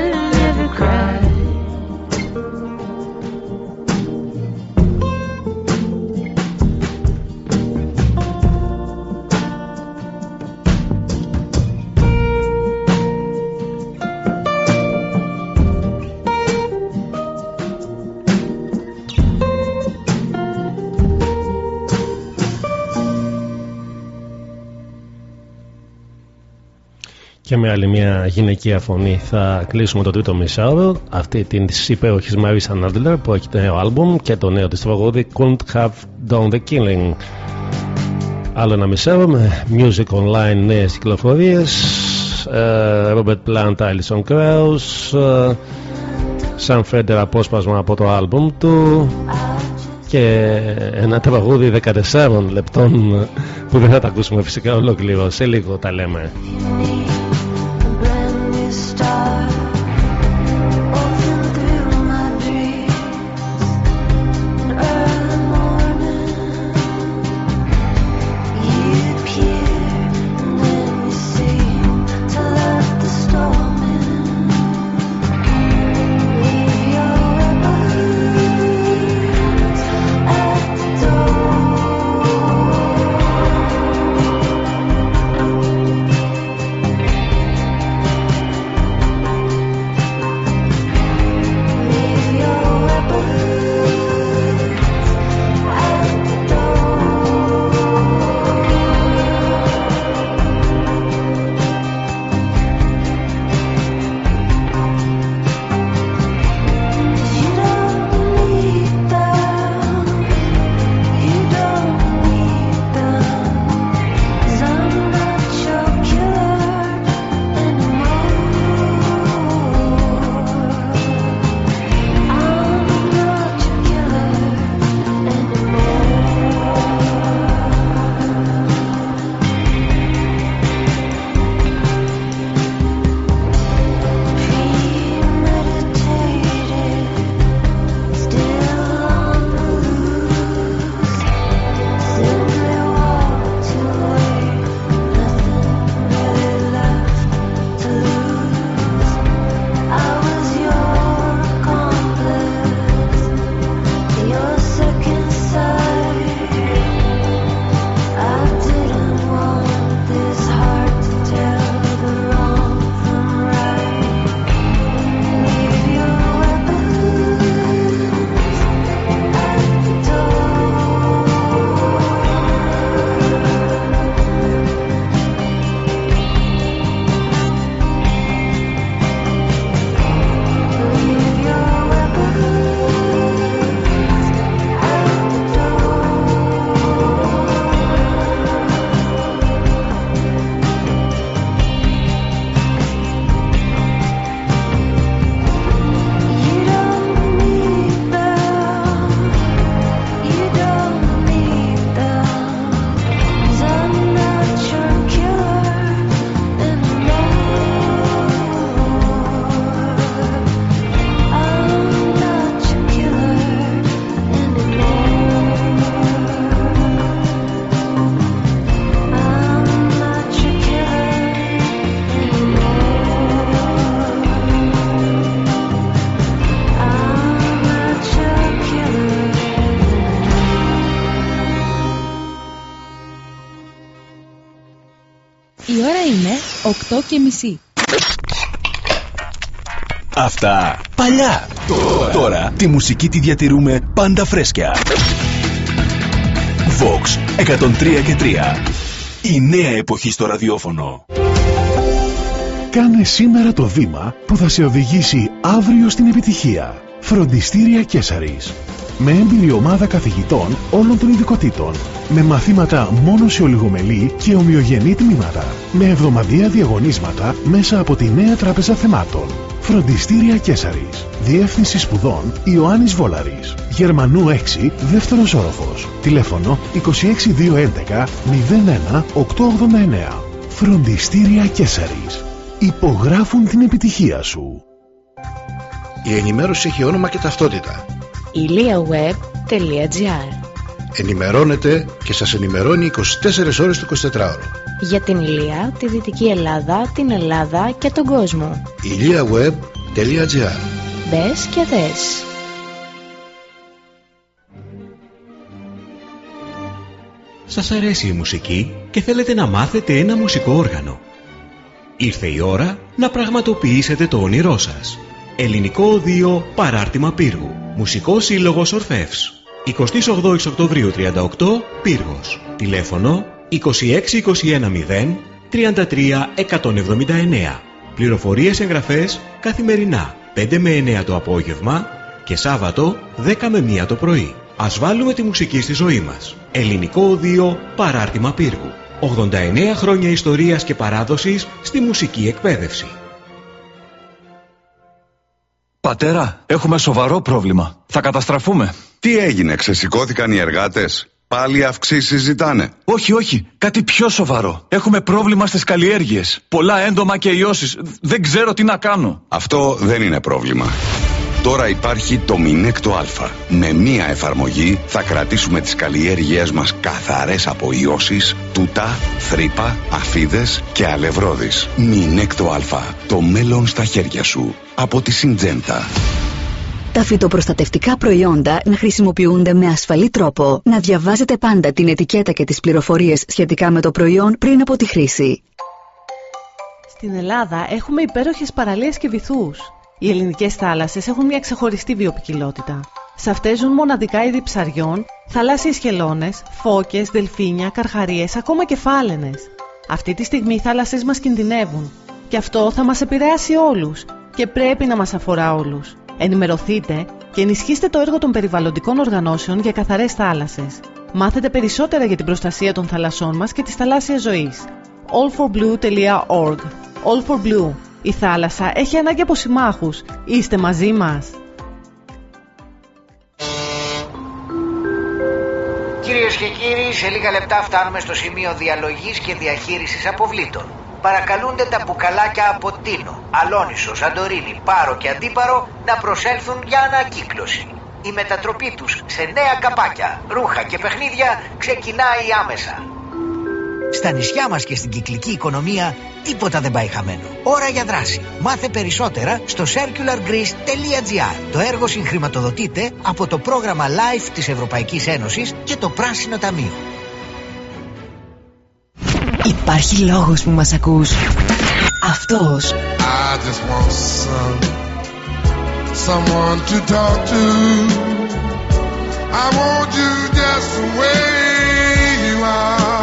και με άλλη μια γυναικεία φωνή θα κλείσουμε το τρίτο μισάωρο. Αυτή την υπέροχη Marisa Nadler που έχει το νέο άλμπουμ και το νέο της τραγούδι Couldn't Have Done The Killing. Άλλο ένα μισάωρο με Music Online νέες κυκλοφορίες. Ε, Robert Plant, Alison Krauss. Ε, Sam Fender απόσπασμα από το άλμπουμ του. Και ένα τραγούδι 14 λεπτών που δεν θα τα ακούσουμε φυσικά ολόκληρο. Σε λίγο τα λέμε Η Αυτά παλιά. Τώρα. Τη μουσική τη διατηρούμε πάντα φρέσκια. Vox 103 και 3. Η νέα εποχή στο ραδιόφωνο. Κάνε σήμερα το βήμα που θα σε οδηγήσει αύριο στην επιτυχία. Φροντιστήρια Κέσαρης με έμπειρη ομάδα καθηγητών όλων των ειδικοτήτων. Με μαθήματα μόνο σε ολιγομελή και ομοιογενή τμήματα. Με εβδομαδία διαγωνίσματα μέσα από τη νέα τράπεζα θεμάτων. Φροντιστήρια Κέσαρης. Διεύθυνση σπουδών Ιωάννης Βόλαρης. Γερμανού 6, δεύτερος όροφος. Τηλέφωνο 26211 01 889. Φροντιστήρια Κέσαρης. Υπογράφουν την επιτυχία σου. Η ενημέρωση έχει όνομα και ταυτότητα. iliaweb.gr Ενημερώνετε και σας ενημερώνει 24 ώρες το 24ωρο. Για την Ηλία, τη Δυτική Ελλάδα, την Ελλάδα και τον κόσμο. iliaweb.gr Μπες και δες. Σας αρέσει η μουσική και θέλετε να μάθετε ένα μουσικό όργανο; Ήρθε η ώρα να πραγματοποιήσετε το όνειρό σας. Ελληνικό Οδείο Παράρτημα Πύργου. Μουσικός Σύλλογος Ορφεύς. 28 Οκτωβρίου 38 Πύργος. Τηλέφωνο 26210 33 179. Πληροφορίες εγγραφές καθημερινά 5 με 9 το απόγευμα και Σάββατο 10 με 1 το πρωί. Ας βάλουμε τη μουσική στη ζωή μας. Ελληνικό Οδείο Παράρτημα Πύργου. 89 χρόνια ιστορίας και παράδοσης στη μουσική εκπαίδευση. Πατέρα, έχουμε σοβαρό πρόβλημα. Θα καταστραφούμε. Τι έγινε, ξεσηκώθηκαν οι εργάτες; Πάλι αυξήσεις ζητάνε. Όχι, όχι. Κάτι πιο σοβαρό. Έχουμε πρόβλημα στις καλλιέργειες. Πολλά έντομα και ιώσεις. Δεν ξέρω τι να κάνω. Αυτό δεν είναι πρόβλημα. Τώρα υπάρχει το Μινέκτο Α. Με μία εφαρμογή θα κρατήσουμε τις καλλιέργειές μας καθαρές από ιώσεις, τούτα, θρύπα, αφίδες και αλευρόδεις. Μινέκτο Α. Το μέλλον στα χέρια σου. Από τη Συντζέντα. Τα φυτοπροστατευτικά προϊόντα να χρησιμοποιούνται με ασφαλή τρόπο. Να διαβάζετε πάντα την ετικέτα και τις πληροφορίες σχετικά με το προϊόν πριν από τη χρήση. Στην Ελλάδα έχουμε υπέροχες παραλίες και βυθούς. Οι ελληνικές θάλασσες έχουν μια ξεχωριστή βιοπικιλότητα. Σε αυτές ζουν μοναδικά είδη ψαριών, θαλάσσιες χελώνες, φώκες, δελφίνια, καρχαρίες, ακόμα και φάλαινες. Αυτή τη στιγμή οι θάλασσες μας κινδυνεύουν. Και αυτό θα μας επηρεάσει όλους. Και πρέπει να μας αφορά όλους. Ενημερωθείτε και ενισχύστε το έργο των περιβαλλοντικών οργανώσεων για καθαρές θάλασσες. Μάθετε περισσότερα για την προστασία των θαλασσών μας και της θαλάσσιας ζωής. allforblue.org All for Blue. Η θάλασσα έχει ανάγκη από συμμάχους. Είστε μαζί μας. Κυρίες και κύριοι, σε λίγα λεπτά φτάνουμε στο σημείο διαλογής και διαχείρισης αποβλήτων. Παρακαλούνται τα μπουκαλάκια από Τίνο, Αλόνισο, Σαντορίνη, Πάρο και Αντίπαρο να προσέλθουν για ανακύκλωση. Η μετατροπή τους σε νέα καπάκια, ρούχα και παιχνίδια ξεκινάει άμεσα. Στα νησιά μας και στην κυκλική οικονομία τίποτα δεν πάει χαμένο. Ώρα για δράση. Μάθε περισσότερα στο circulargreece.gr. Το έργο συγχρηματοδοτείται από το πρόγραμμα LIFE της Ευρωπαϊκής Ένωσης και το Πράσινο Ταμείο. Υπάρχει λόγος που μας ακούς. Αυτός. I just want some, someone to talk to. I want you just the way you are.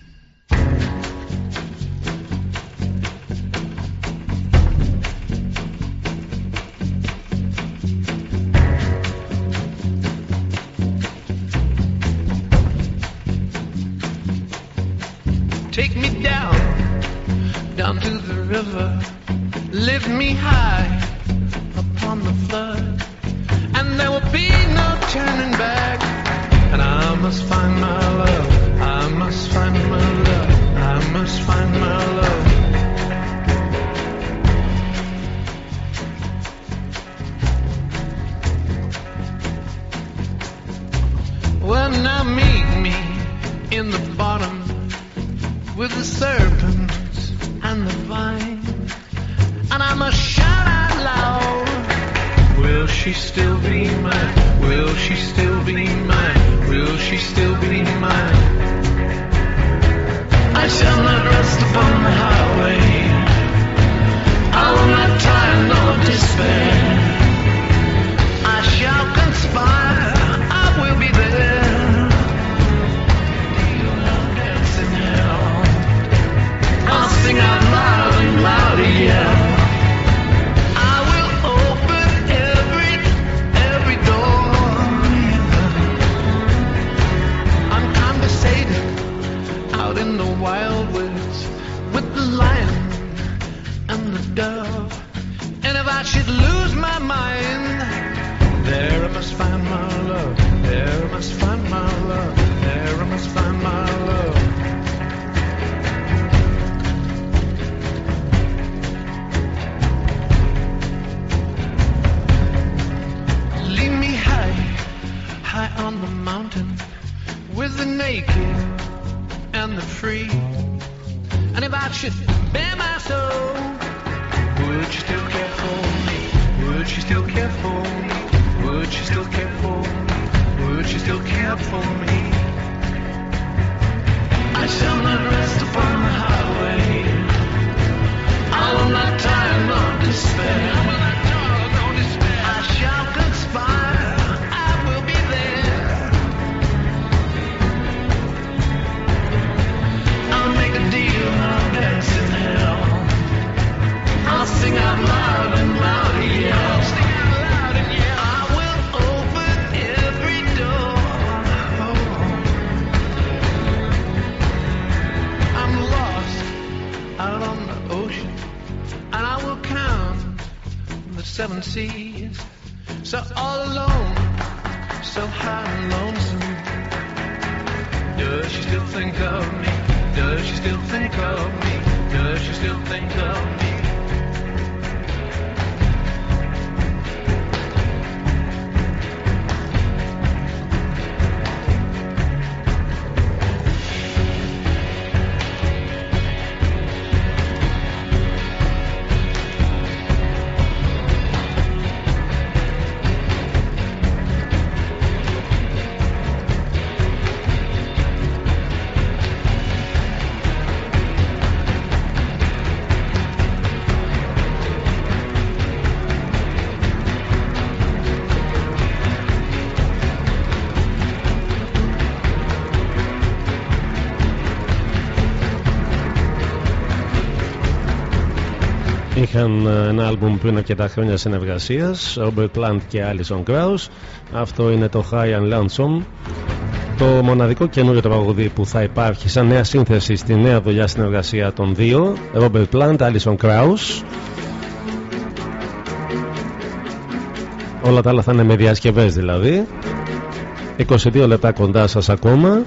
Είχαν ε, ένα άλμπουμ πριν αρκετά χρόνια συνεργασίας, Robert Plant και Alison Krauss. Αυτό είναι το High and Lonesome. Το μοναδικό καινούριο τραγούδι που θα υπάρχει σαν νέα σύνθεση στη νέα δουλειά συνεργασία των δύο, Robert Plant, Alison Krauss. Όλα τα άλλα θα είναι με διασκευές δηλαδή. 22 λεπτά κοντά σας ακόμα.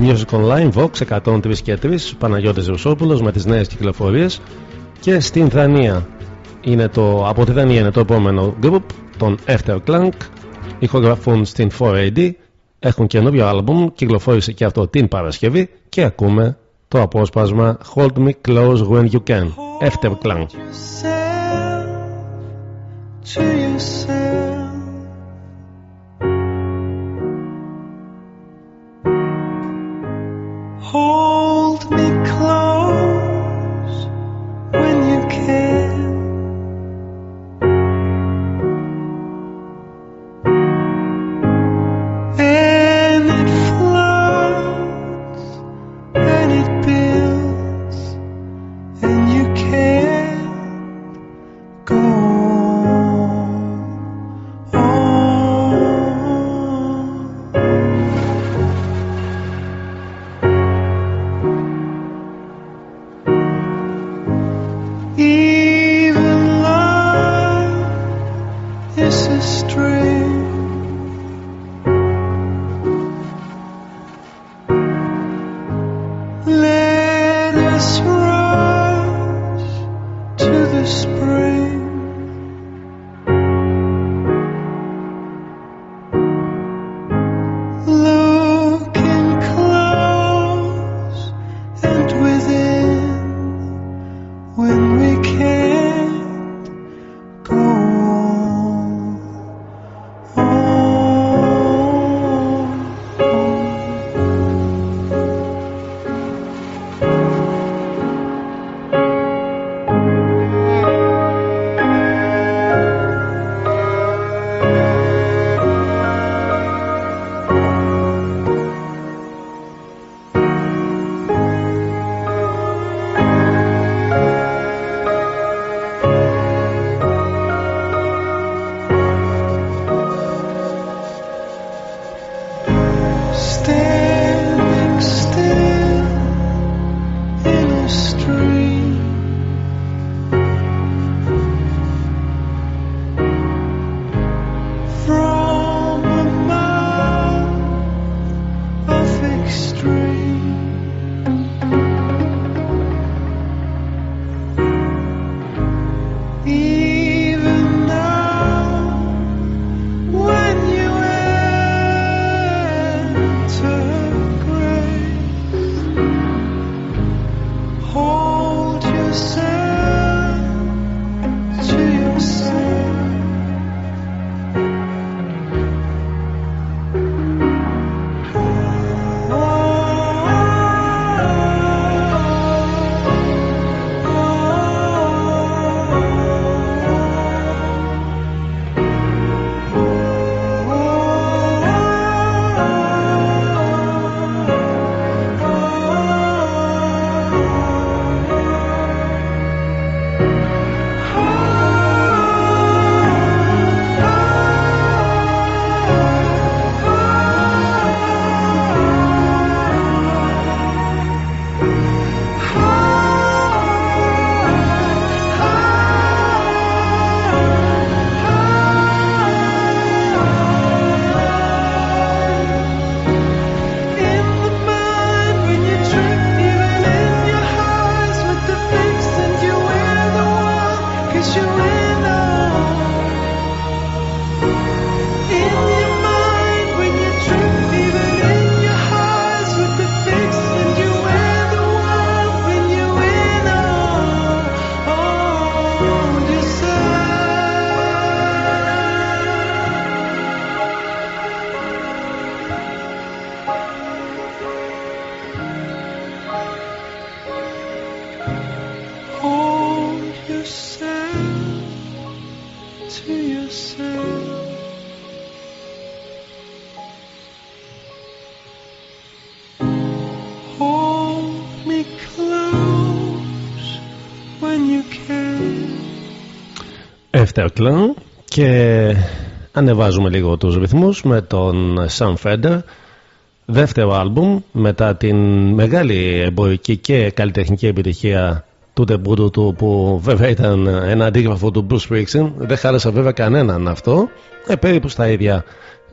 Music Online, Vox 103 και 3, Παναγιώτης Ρουσόπουλος με τις νέες κυκλοφορίες και στην Δανία είναι το, από τη Δανία είναι το επόμενο group των Afterclank ηχογραφούν στην 4AD έχουν καινούριο άλμπουμ κυκλοφόρησε και αυτό την Παρασκευή και ακούμε το απόσπασμα Hold Me Close When You Can Afterclank to yourself. Afterclown και ανεβάζουμε λίγο τους ρυθμούς με τον Sam Fender. Δεύτερο άλμπουμ μετά την μεγάλη εμπορική και καλλιτεχνική επιτυχία του τεμπούτου του που βέβαια ήταν ένα αντίγραφο του Bruce Springsteen. Δεν χάλεσα βέβαια κανέναν αυτό. Ε, περίπου στα ίδια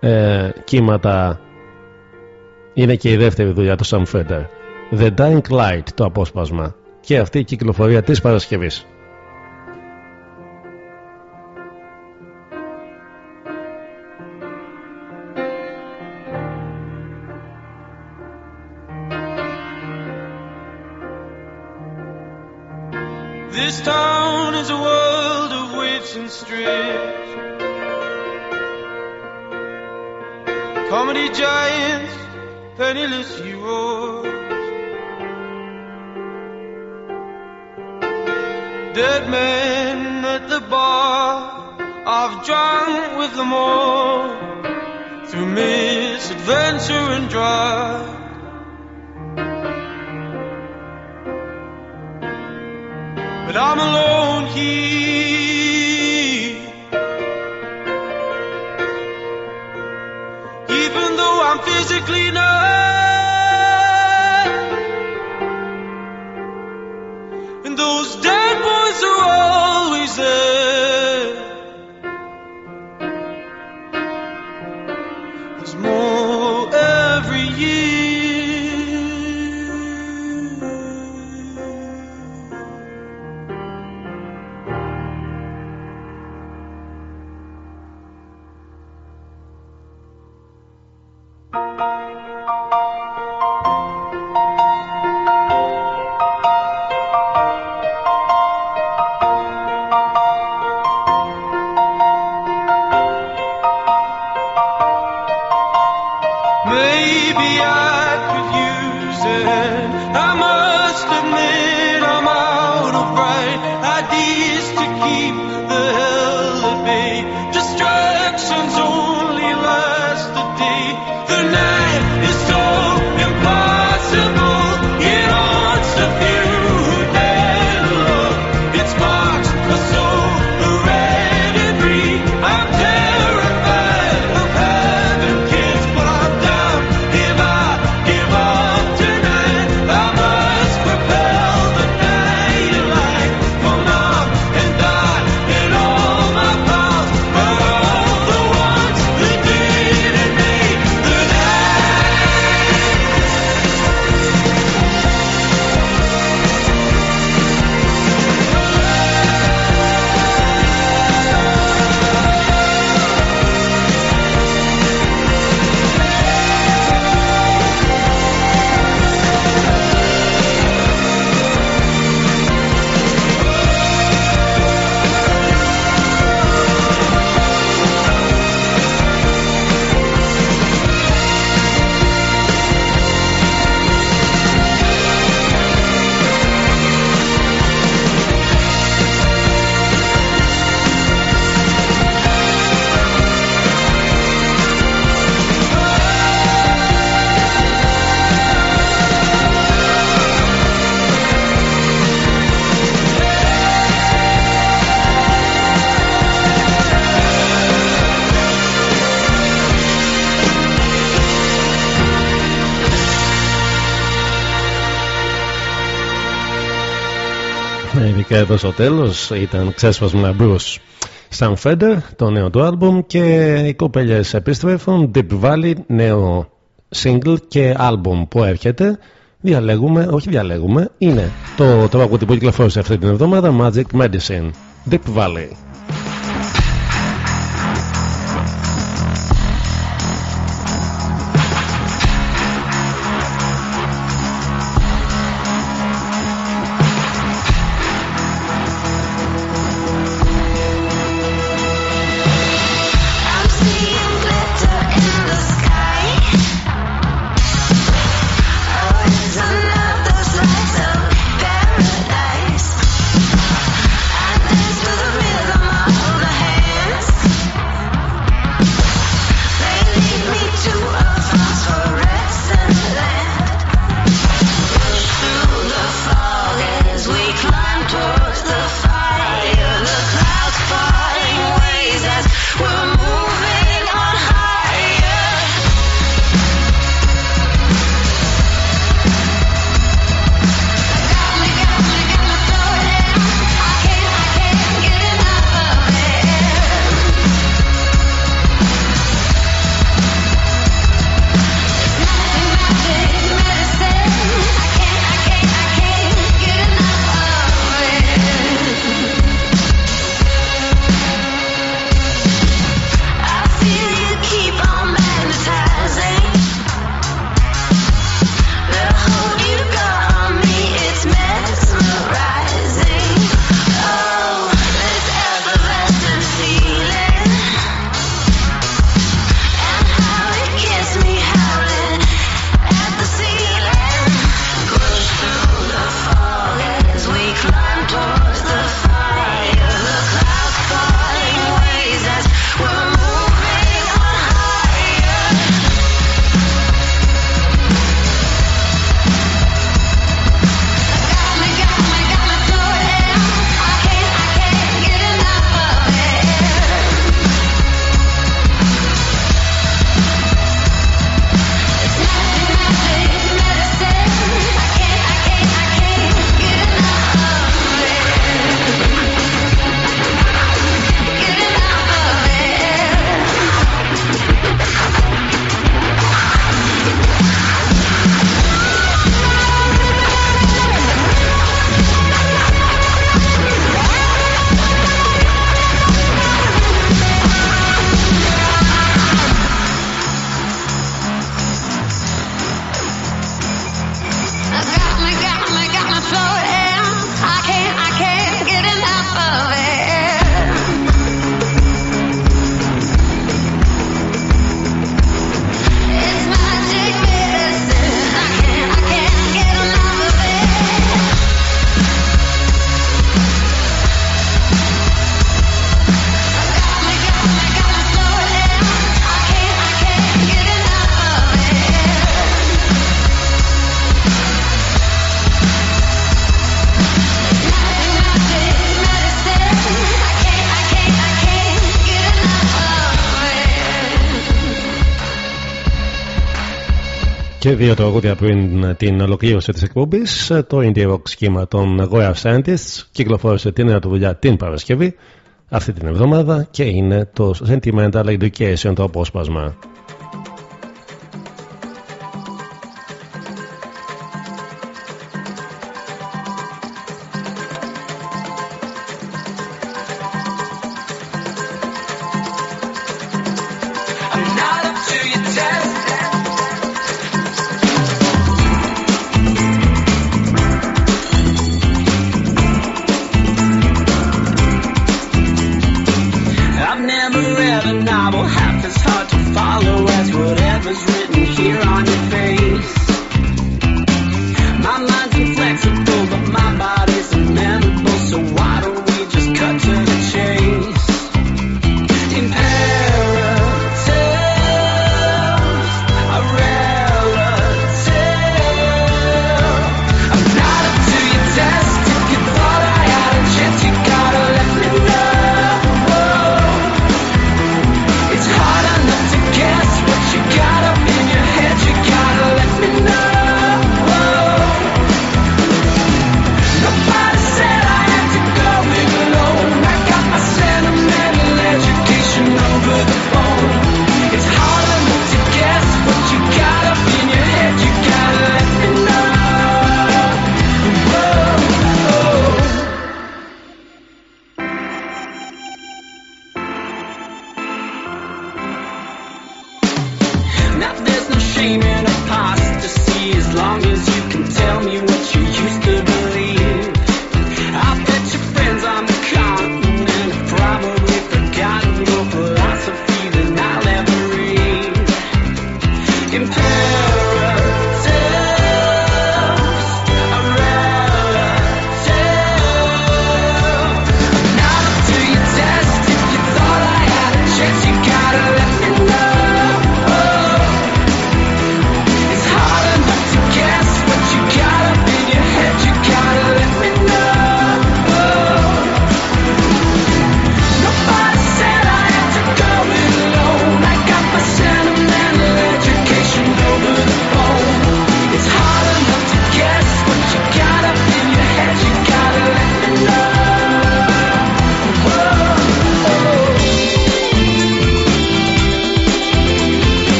ε, κύματα είναι και η δεύτερη δουλειά του Sam Fender. The Dying Light το απόσπασμα. Και αυτή η κυκλοφορία της Παρασκευής and strips. Comedy giants, penniless heroes. Dead men at the bar, I've drunk with them all. Through misadventure and drive. but I'm alone here. physically numb. Εδώ στο τέλος ήταν ξέσπασμα Bruce Sam Fender, το νέο του άλμπουμ και οι κοπέλες επιστρέφουν. Deep Valley, νέο single και άλμπουμ που έρχεται. Διαλέγουμε, όχι διαλέγουμε, είναι το τραγούδι που κυκλοφόρησε αυτή την εβδομάδα Magic Medicine. Deep Valley. Δύο τραγούδια πριν την ολοκλήρωση της εκπομπής. Το indie rock σχήμα των Goya Scientists κυκλοφόρησε την νέα του δουλειά την Παρασκευή αυτή την εβδομάδα και είναι το Sentimental Education το απόσπασμα.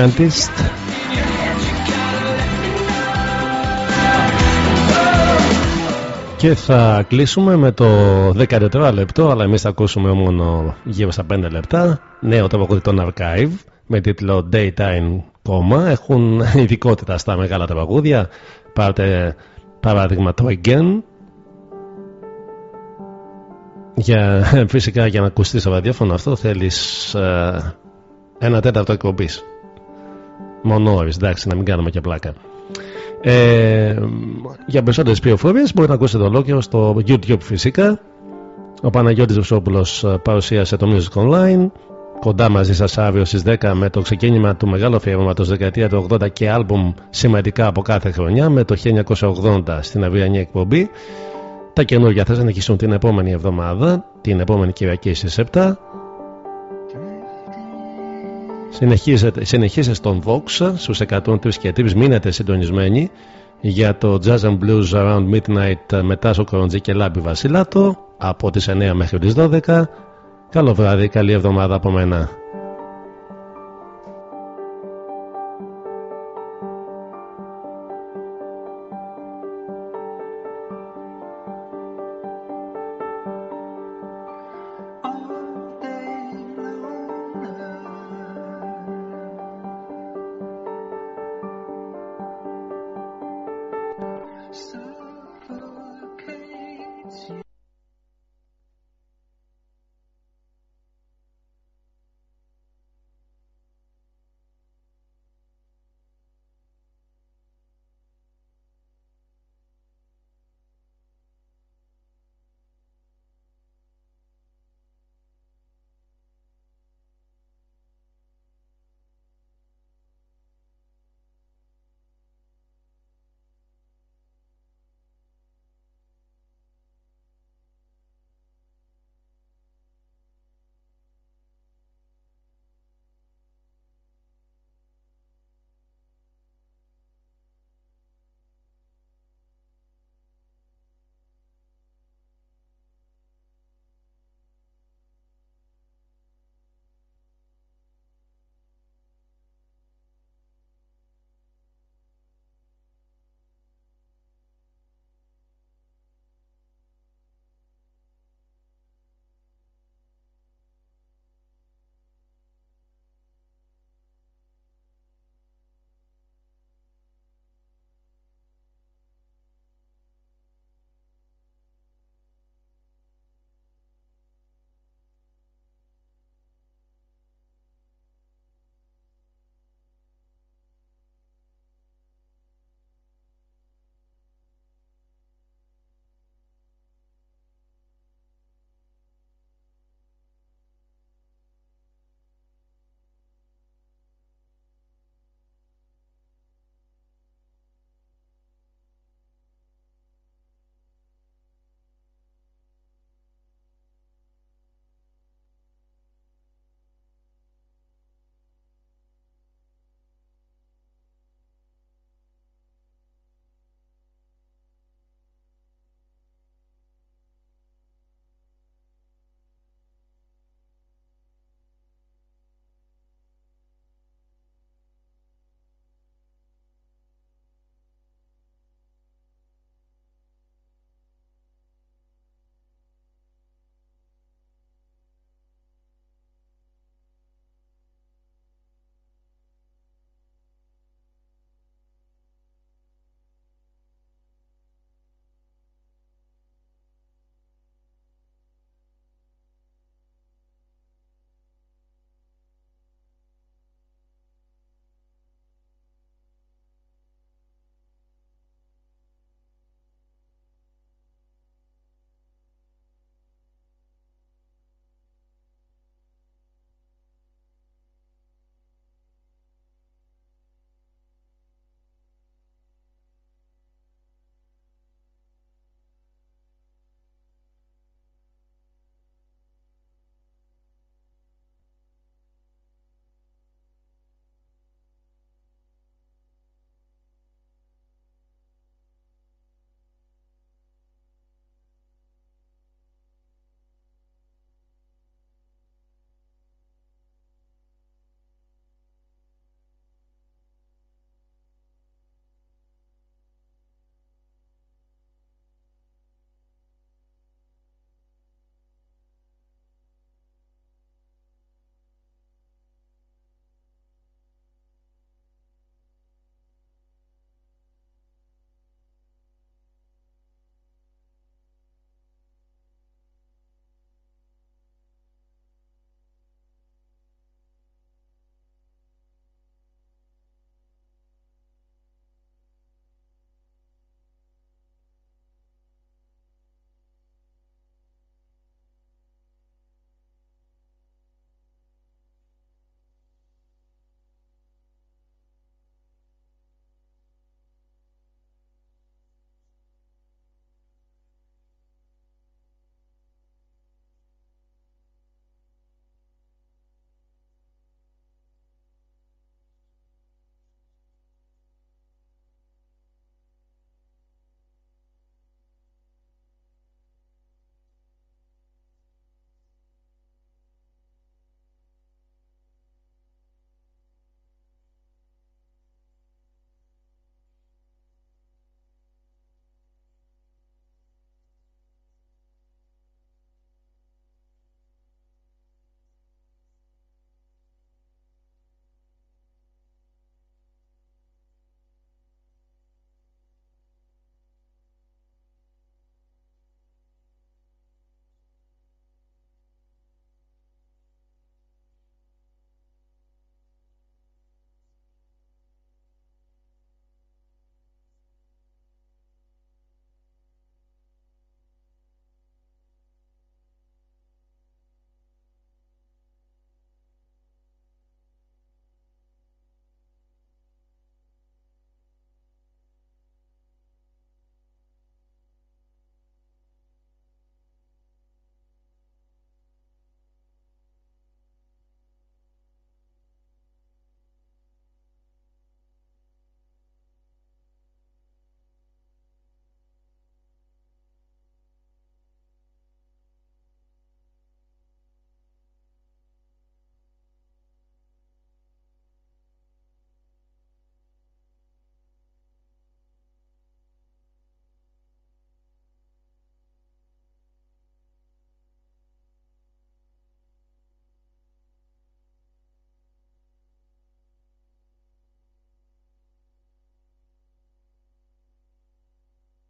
Scientist Και θα κλείσουμε με το 14 λεπτό, αλλά εμείς θα ακούσουμε μόνο γύρω στα 5 λεπτά. Νέο τραγούδι των Archive με τίτλο Daytime Coma. Έχουν ειδικότητα στα μεγάλα τραγούδια. Πάρτε παράδειγμα το Again. Για, φυσικά για να ακουστεί στο ραδιόφωνο αυτό θέλεις ε, ένα τέταρτο εκπομπής. Μόνο ώρες, εντάξει, να μην κάνουμε και πλάκα. Ε, για περισσότερες πληροφορίες μπορείτε να ακούσετε το ολόκληρο στο YouTube φυσικά. Ο Παναγιώτης Βουσόπουλος ε, παρουσίασε το Music Online. Κοντά μαζί σας αύριο στις 10 με το ξεκίνημα του μεγάλου αφιέρωματος δεκαετία του 80 και άλμπουμ σημαντικά από κάθε χρονιά με το 1980 στην αυριανή εκπομπή. Τα καινούργια θα συνεχίσουν την επόμενη εβδομάδα, την επόμενη Κυριακή στις 7. Συνεχίζετε, συνεχίζετε στον Vox στους 103 και 3 μείνετε συντονισμένοι για το Jazz and Blues Around Midnight με Τάσο Κοροντζή και Λάμπη Βασιλάτο από τις 9 μέχρι τις 12. Καλό βράδυ, καλή εβδομάδα από μένα.